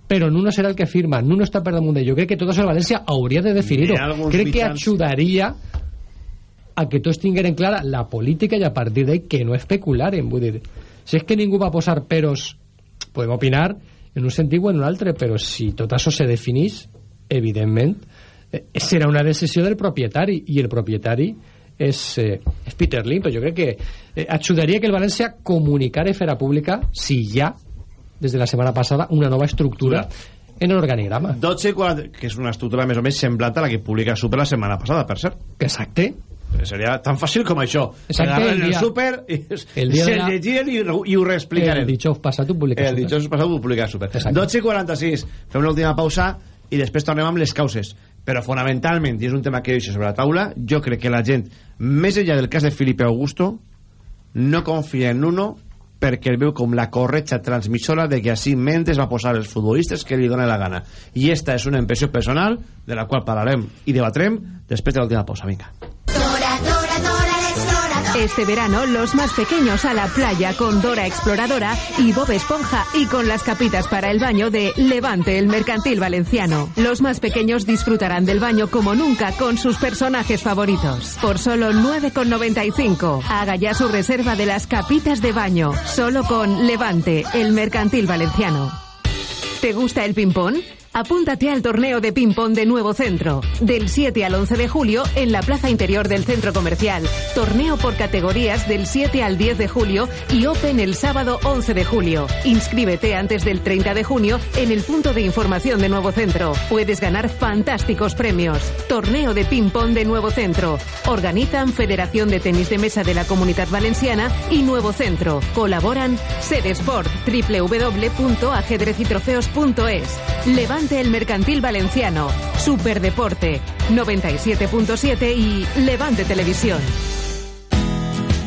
Però Nuno serà el que firma. Nuno està per damunt de jo crec que tot això el València hauria de definir-ho. Crec que ajudaria a que tots tingueren clara la política i a partir d'ahí que no especularen vull dir, si és que ningú va posar peros podem opinar en un sentit o en un altre però si tot això se definís evidentment eh, serà una decisió del propietari i el propietari és, eh, és Peter Lim però jo crec que eh, ajudaria que el València comunicara i fera pública si hi ha des de la setmana passada una nova estructura en l'organigrama 12 i 40, que és una estructura més o menys semblant a la que publica Super la setmana passada, per cert. Exacte. Seria tan fàcil com això. Exacte, el el, dia- Super i el dia se de la- llegiren i, i ho reexplicarem. el dijous passat ho publica El dijous passat ho publica Super. 12 i 46. Fem l'última pausa i després tornem amb les causes. Però fonamentalment, i és un tema que deixo sobre la taula, jo crec que la gent, més enllà del cas de Felipe Augusto, no confia en uno perquè el veu com la corretja transmissora de que així Mendes va posar els futbolistes que li dóna la gana. I esta és una impressió personal de la qual parlarem i debatrem després de l'última pausa. Vinga. Este verano, los más pequeños a la playa con Dora Exploradora y Bob Esponja y con las capitas para el baño de Levante, el mercantil valenciano. Los más pequeños disfrutarán del baño como nunca con sus personajes favoritos. Por solo 9,95. Haga ya su reserva de las capitas de baño, solo con Levante, el mercantil valenciano. ¿Te gusta el ping-pong? Apúntate al torneo de ping-pong de Nuevo Centro, del 7 al 11 de julio en la plaza interior del centro comercial. Torneo por categorías del 7 al 10 de julio y Open el sábado 11 de julio. Inscríbete antes del 30 de junio en el punto de información de Nuevo Centro. Puedes ganar fantásticos premios. Torneo de ping-pong de Nuevo Centro. Organizan Federación de Tenis de Mesa de la Comunidad Valenciana y Nuevo Centro. Colaboran Sedesport, www.ajedrecitrofeos.es. El Mercantil Valenciano, Superdeporte, 97.7 y Levante Televisión.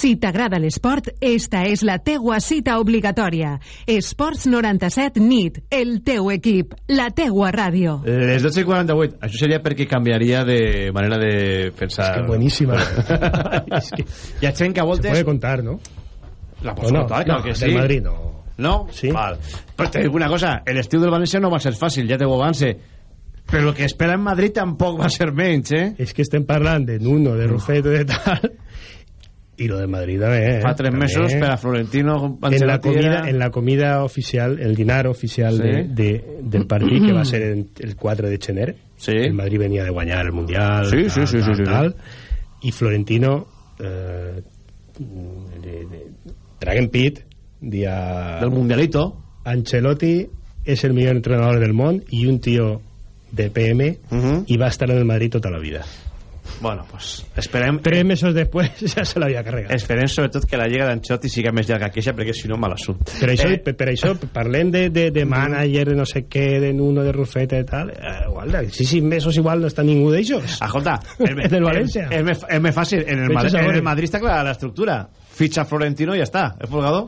Si t'agrada l'esport, esta és la teua cita obligatòria. Esports 97 NIT, el teu equip, la teua ràdio. Les 12 i 48. Això seria perquè canviaria de manera de pensar. Es que buenísima. es [laughs] que hi ha gent que a Se voltes... puede contar, ¿no? La pots No, no, contar, no, que del sí. Madrid no. No? Sí. Val. Però te dic una cosa, l'estiu del València no va ser fàcil, ja te ho avance. Però el que espera en Madrid tampoc va ser menys, eh? Es que estén parlando de Nuno, de Rufete, de tal. Y lo del Madrid también. Fa tres También. mesos per a Florentino en la Ancelotti comida era- en la comida oficial el dinar oficial Sí. de, de- del partido que va a ser [clears throat] el 4 de Chener el Madrid venía de guañar el mundial Sí, tal, sí, sí, tal, sí, sí, tal. sí. y Florentino eh, de- de- Dragon Pit día Del mundialito Ancelotti es el mejor entrenador del mundo y un tío de PM y va a estar en el Madrid toda la vida Bueno, pues esperem... tres meses después [laughs] ya se lo había cargado Esperem sobretot que la lliga d'Ancelotti siga més llarga que eixa, perquè si no mal assumpte. Per això, Eh, per, per això parlem de, de, de manager, de no sé què, de Nuno, de Rufeta i tal. Eh, igual, sis, sis mesos igual no està ningú d'ells. Escolta, és, [laughs] És del València. És, és, més- és més fàcil. En el, Madrid, en el Madrid està clara l'estructura. Fitxa Florentino i ja està. ¿Es folgado?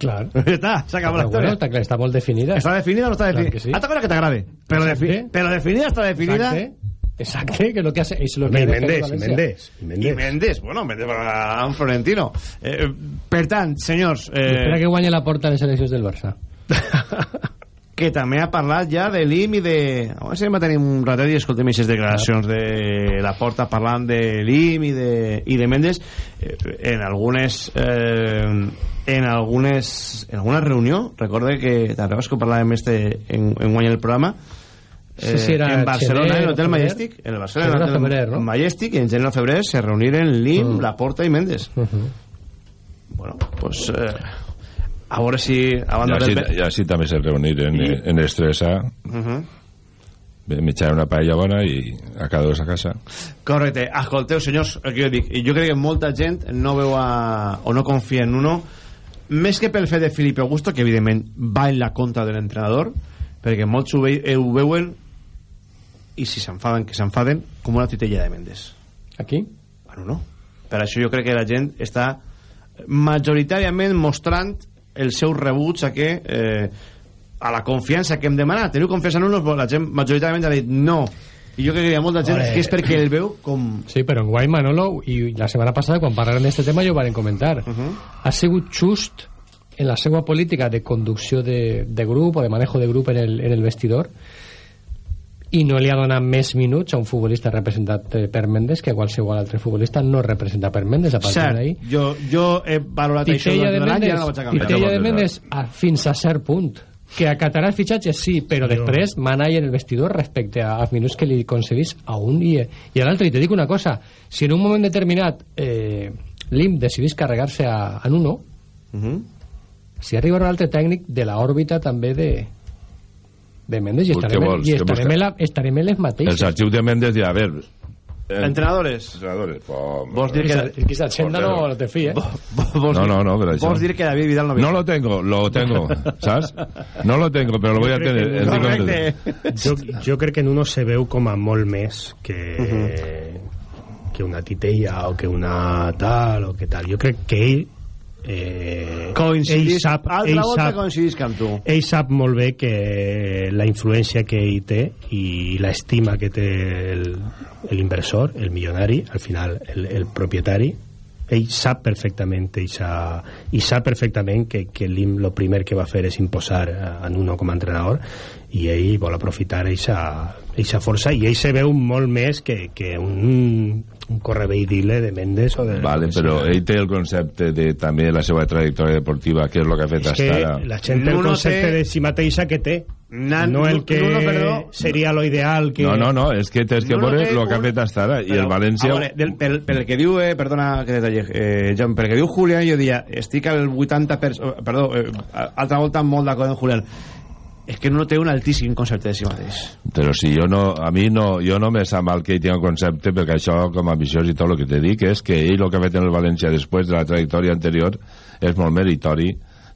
Clar. [laughs] Ja està, s'acaba la història. bueno, està, clar, està molt definida. ¿Està definida o no està Clar definida? que sí. Altra cosa que t'agrade. Però, defi però definida està definida. Exacte. Exacte, que lo que hace es lo que i Mendes, i. Mendes, i Mendes. Bueno, Mendes para un Florentino. Eh, per tant, senyors... I Espera Eh, que guanye la porta de les eleccions del Barça. [laughs] que també ha parlat ja de l'IM i de... A veure si demà tenim un ratet i escoltem aquestes declaracions de la porta parlant de l'IM i de, i de Mendes eh, en algunes eh, en algunes en alguna reunió recorde que te'n recordes que parlàvem este en, en guany el programa Sí, sí, era en Barcelona, Xavier en l'Hotel. Majestic en el Barcelona, en l'Hotel Febrer, no? Majestic i en gener o febrer se reuniren l'IM, Mm. la Porta i Mendes bueno, pues eh, a veure si a I banda així, del... i així també se reuniren I- en Estresa Uh -huh. m'eixaré una paella bona i a cada dos a casa Correcte. Escolteu, senyors, el que jo dic, jo crec que molta gent no veu a, o no confia en uno més que pel fet de Filipe Augusto, que evidentment va en la contra de l'entrenador, perquè molts ho, ve, ho veuen i si s'enfaden, que s'enfaden, com una titella de Mendes. Aquí? Bueno, no. Per això jo crec que la gent està majoritàriament mostrant el seu rebuig a que eh, a la confiança que hem demanat. Teniu confiança en uns, la gent majoritàriament ha dit no. I jo crec que hi ha molta gent Vale. que és perquè el veu com... Sí, però en guai Manolo, i la setmana passada quan parlàrem d'aquest tema jo ho van comentar, ha sigut just en la seva política de conducció de, de grup o de manejo de grup en el, en el vestidor i no li ha donat més minuts a un futbolista representat eh, per Mendes que qualsevol altre futbolista no representa per Mendes a partir Cert, d'ahí. Jo, jo he valorat això Titella de durant l'any i ara no vaig a canviar. Titella de Mendes a, fins a cert punt que acatarà els fitxatges sí, però després mana en el vestidor respecte a- als minuts que li concedís a un i, i a l'altre. I te dic una cosa si en un moment determinat eh, l'IM decidís carregar-se a, a Nuno si arriba un altre tècnic de la òrbita també de de Mendes i estarem, vols? i estarem, en, la, estarem en les els mateixes arxius de Mendes dirà, a veure eh, Entrenadores. entrenadores oh, Vols dir que... que s'aixenda no, no te fíes Vols no, dir- no, no, per això. Vols dir que David Vidal no No lo tengo, lo tengo, ¿sabes? No lo tengo, pero lo voy a tener. minutos. jo, jo crec que en uno se veu com a molt més que, que una titella o que una tal o que tal. Jo crec que ell eh, Coincidís, ell sap, altra ell sap, coincidís amb tu. ell sap molt bé que la influència que ell té i l'estima que té el- l'inversor, el, milionari, al final el, el propietari, ell sap perfectament eixa, i sap perfectament que, que l'IM el primer que va fer és imposar a, a Nuno com a entrenador i ell vol aprofitar eixa força i ell se veu molt més que, que un, un correveidile de Mendes o de Vale, però ell té el concepte de també la seva trajectòria deportiva, què és el que ha fet que ara. la gent té el concepte té- de si mateixa que té Nan- no el que Nuno, perdó. seria lo ideal que... No, no, no, és que tens que veure el que ha fet hasta ara. I el Però, València... a veure, del, pel, pel que diu, eh, perdona que detalle, eh, John, pel que diu Julián, jo diria, estic al 80%, per, perdó, eh, altra volta molt d'acord amb Julián, és que no té un altíssim concepte de si mateix. Però si jo no, a mi no, jo no me sap mal que ell tingui un concepte, perquè això, com a ambiciós i tot el que te dic, és que ell el que ha fet en el València després de la trajectòria anterior és molt meritori,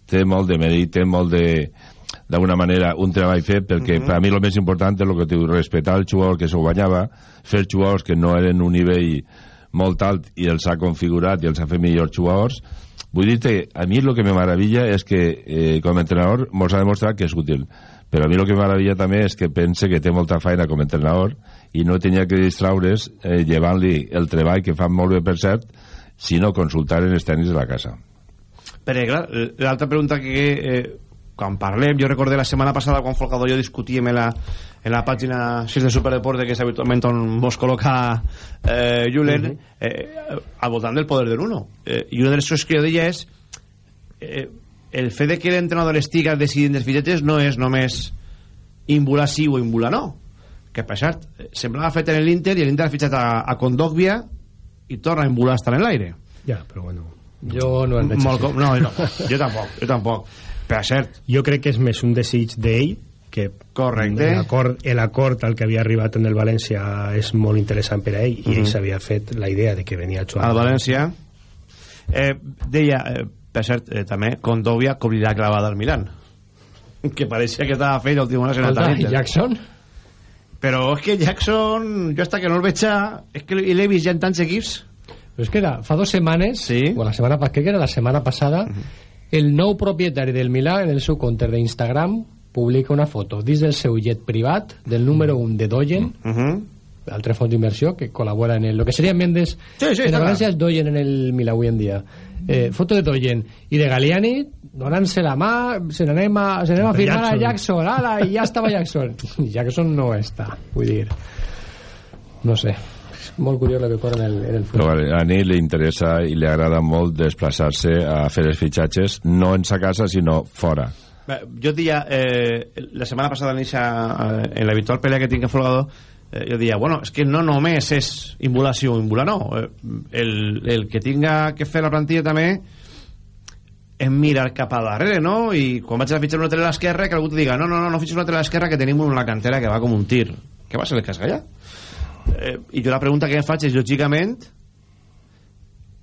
té molt de mèrit, té molt de d'alguna manera un treball fet perquè per a mi el més important és el que diu respectar el jugador que s'ho guanyava fer jugadors que no eren un nivell molt alt i els ha configurat i els ha fet millors jugadors vull dir que a mi el que me maravilla és que eh, com a entrenador mos ha demostrat que és útil. Però a mi el que me maravilla també és que pense que té molta feina com a entrenador i no tenia que distraure's eh, llevant-li el treball que fan molt bé per cert sinó consultar en els tècnics de la casa. Perquè, clar, l'altra pregunta que eh, quan parlem, jo recordé la setmana passada quan Folgado i jo discutíem en la, en la pàgina 6 de Superdeporte que és habitualment on vos col·loca eh, Julen uh -huh. eh, al voltant del poder de l'uno eh, i una de les coses que jo deia és eh, el fet de que l'entrenador estiga decidint els fitxatges no és només imbular sí o imbular no que per cert, semblava fet en l'Inter i l'Inter ha fitxat a, a Condogbia i torna a imbular estar en l'aire Ja, però bueno... jo no veig molt així. no, no, jo tampoc, jo tampoc. Per cert, Jo crec que és més un desig d'ell que Correcte. l'acord l'acord al que havia arribat en el València és molt interessant per a ell i Mhm. ell s'havia fet la idea de que venia a jugar al València. Eh, deia, eh, per cert, eh, també Condovia cobrirà clavada al Milan. [laughs] Que pareixia que estava fet l'última hora Escolta, i Jackson? Però és que Jackson jo hasta que no el veig a, és que l'he vist ja en tants equips. Però és que era, fa dos setmanes, Sí. o la setmana, crec que era la setmana passada, el nou propietari del Milà, en el seu compte d'Instagram, publica una foto dins del seu jet privat del número 1 de Doyen, uh -huh. altre fons d'inversió que col·labora en el, lo que seria Mendes Sí, sí, en. València és Doyen en el Milà avui en dia eh, foto de Doyen i de Galiani donant-se la mà se n'anem a, se a firmar Jackson. a Jackson ala, i ja estava Jackson [laughs] Jackson no està vull dir no sé molt curiós el que corre en el, en el futbol vale, a Nil li interessa i li agrada molt desplaçar-se a fer els fitxatges, no en sa casa, sinó fora. Bé, jo diria, eh, la setmana passada en, eixa, eh, en l'habitual pelea que tinc a Folgado eh, jo diria, bueno, és que no només és imbulació o imbular no eh, el, el que tinga que fer la plantilla també en mirar cap a darrere, no? I quan vaig a fitxar un altre a l'esquerra, que algú te diga no, no, no, no fitxes un altre a l'esquerra que tenim un a la cantera que va com un tir. Què va ser el cas allà? Eh, I jo la pregunta que em faig és, lògicament,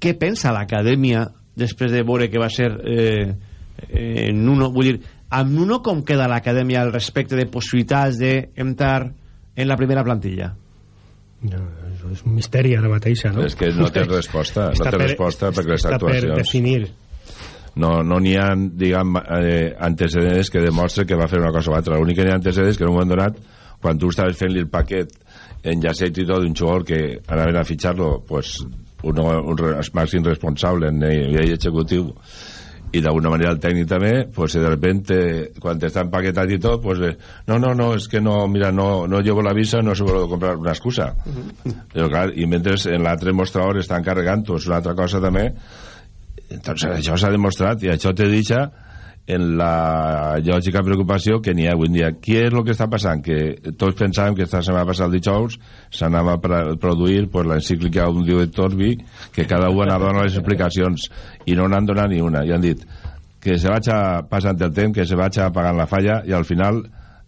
què pensa l'acadèmia després de veure que va ser eh, eh, Nuno? Vull dir, amb Nuno com queda l'acadèmia al respecte de possibilitats d'entrar en la primera plantilla? No, és un misteri ara mateixa, no? És que no té resposta, no té resposta perquè les està actuacions... per definir. No no n'hi ha, diguem, eh, antecedents que demostren que va fer una cosa o altra. L'únic que n'hi ha antecedents que en un moment donat, quan tu estaves fent-li el paquet en llacet i tot d'un jugador que anaven a fitxar-lo, pues, un, un, un màxim responsable en nivell executiu i d'alguna manera el tècnic també pues de repente quan està empaquetat i tot pues, eh, no, no, no, és que no mira, no, no llevo la visa, no se vol comprar una excusa uh -huh. però clar, i mentre en l'altre mostrador estan carregant pues, una altra cosa també entonces això s'ha demostrat i això te deixa en la lògica preocupació que n'hi ha avui dia. Què és el que està passant? Que tots pensàvem que esta setmana passada el dijous s'anava a produir pues, l'encíclica d'un diu de Torbi que cada un anava donant les explicacions i no n'han donat ni una i han dit que se vaig passant el temps que se vaig apagant la falla i al final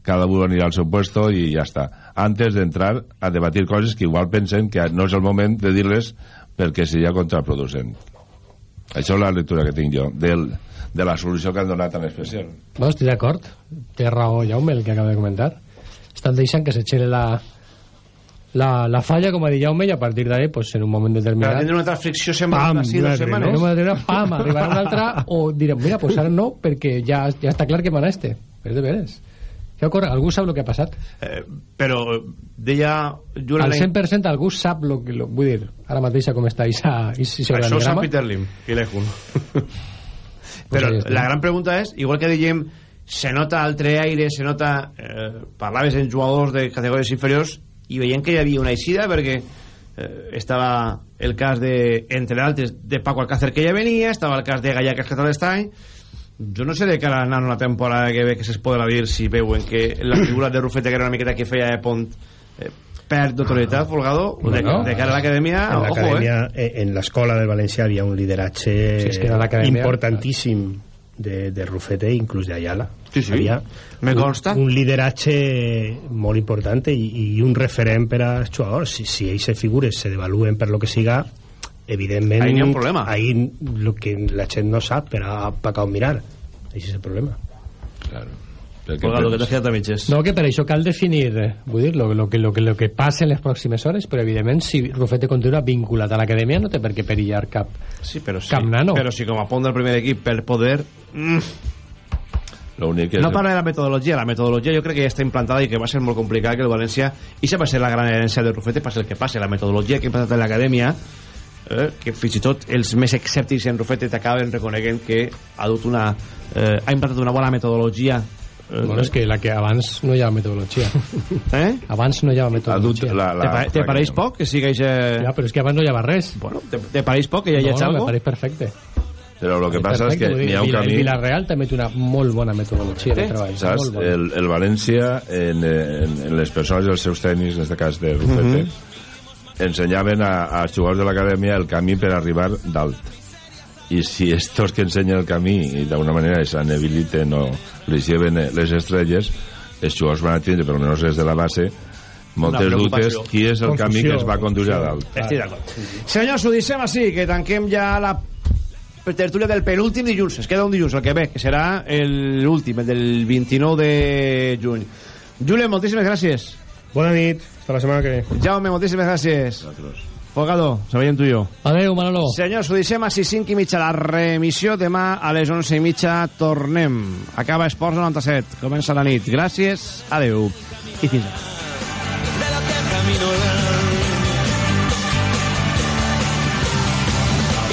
cada un anirà al seu puesto i ja està antes d'entrar a debatir coses que igual pensen que no és el moment de dir-les perquè seria contraproducent això és la lectura que tinc jo del, de la solució que han donat en especial No, estic d'acord. Té raó Jaume, el que acaba de comentar. Estan deixant que s'aixere la, la, la falla, com ha dit Jaume, i a partir d'ahí, pues, en un moment determinat... tindre una altra fricció sembla Pam, així dues setmanes. no? Una pam, arribarà una altra, [laughs] o direm, mira, pues ara no, perquè ja, ja està clar que mana este. És de veres. Què ocorre? Algú sap el que ha passat? Eh, però deia... Al 100% algú sap lo que... Lo, vull dir, ara mateix com està Isa, Isa, Isa Això ho sap. Peter Lim i l'Ejun. [laughs] Però està. la gran pregunta és, igual que dèiem, se nota altre aire, se nota... Eh, parlaves en jugadors de categories inferiors i veiem que hi havia una eixida perquè eh, estava el cas de, entre altres, de Paco Alcácer que ja venia, estava el cas de Gallà que ha esclatat l'estany jo no sé de cara a anar una temporada que ve que s'es podrà dir si veuen que la figura de Rufete que era una miqueta que feia de pont eh, perd d'autoritat, Folgado de, Bueno, de cara a l'acadèmia en ojo, eh? l'acadèmia, eh? en l'escola del Valencià hi ha un lideratge Sí, és que importantíssim de, de Rufete, inclús d'Ayala. Sí, sí. Havia Me un- consta. Un lideratge molt important i, i un referent per als jugadors. Si, si ells se figures se devaluen per lo que siga, evidentment... Ahí n'hi ha un problema. Ahí lo que la gent no sap per a pagar o mirar. Així és el problema. Claro. Folgado, que t'has quedat a mitges. No, que per això cal definir vull dir, lo, lo, que, lo, que, lo que passa en les pròximes hores, però evidentment si Rufete continua vinculat a l'acadèmia no té per què perillar cap, sí, però sí, cap nano. però si com a pont del primer equip per poder mm, L'únic que no parla de la metodologia. La metodologia jo crec que ja està implantada i que va ser molt complicat que el València i això va ser la gran herència de Rufete passa el que passa, la metodologia que ha implantat en l'acadèmia eh, que fins i tot els més escèptics en Rufete t'acaben reconeixent que ha dut una eh, ha implantat una bona metodologia Bueno, és que la que abans no hi ha metodologia. [laughs] eh? Abans no hi ha metodologia. La, Te, pa te pareix poc que sigueix eh... Ja, però és que abans no hi havia res. bueno, te, te pareix poc que ja hi hagi no, algo? me pareix perfecte. Però el que passa és que n'hi ha un camí... El Villarreal també té una molt bona metodologia de treball. Saps? Molt bona. El, el València, en, en, en les persones dels seus tècnics, en aquest cas de Rufete, ensenyaven a, als jugadors de l'acadèmia el camí per arribar dalt. I si estos que ensenyen el camí i d'alguna manera s'anabiliten o les lleven eh, les estrelles, els jugadors van a tindre, per almenys des de la base, moltes dubtes qui és el camí que Confusió, els va conduir a dalt. Estic d'acord. Senyors, ho deixem així, que tanquem ja la tertúlia del penúltim dilluns. Es queda un dilluns, el que ve, que serà l'últim, el del 29 de juny. Julen, moltíssimes gràcies. Bona nit, hasta la setmana que ve. Jaume, moltíssimes gràcies. Fogado, se veiem tu i jo. Adéu, Manolo. Senyors, ho deixem a 5 i mitja la remissió. Demà a les 11 i mitja tornem. Acaba Esports 97. Comença la nit. Gràcies, adeu i fins ara.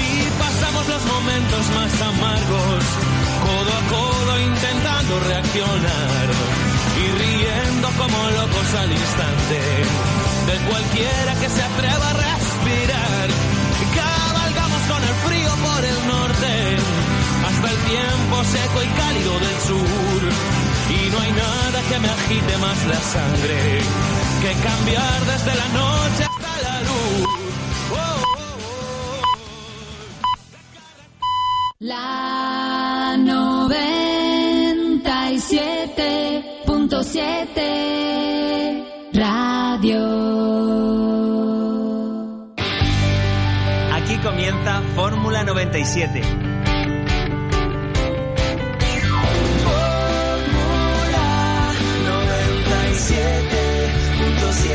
Y pasamos los momentos más amargos, codo a codo intentando reaccionar y riendo como locos al instante de cualquiera que se atreva a Cabalgamos con el frío por el norte, hasta el tiempo seco y cálido del sur. Y no hay nada que me agite más la sangre que cambiar desde la noche hasta la luz. Oh, oh, oh. La 97.7 Radio Comienza Fórmula 97. Fórmula 97.7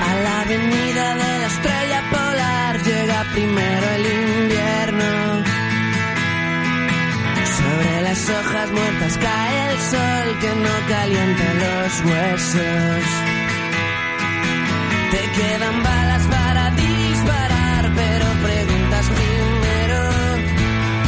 A la avenida de la estrella polar llega primero el las hojas muertas cae el sol que no calienta los huesos. Te quedan balas para ti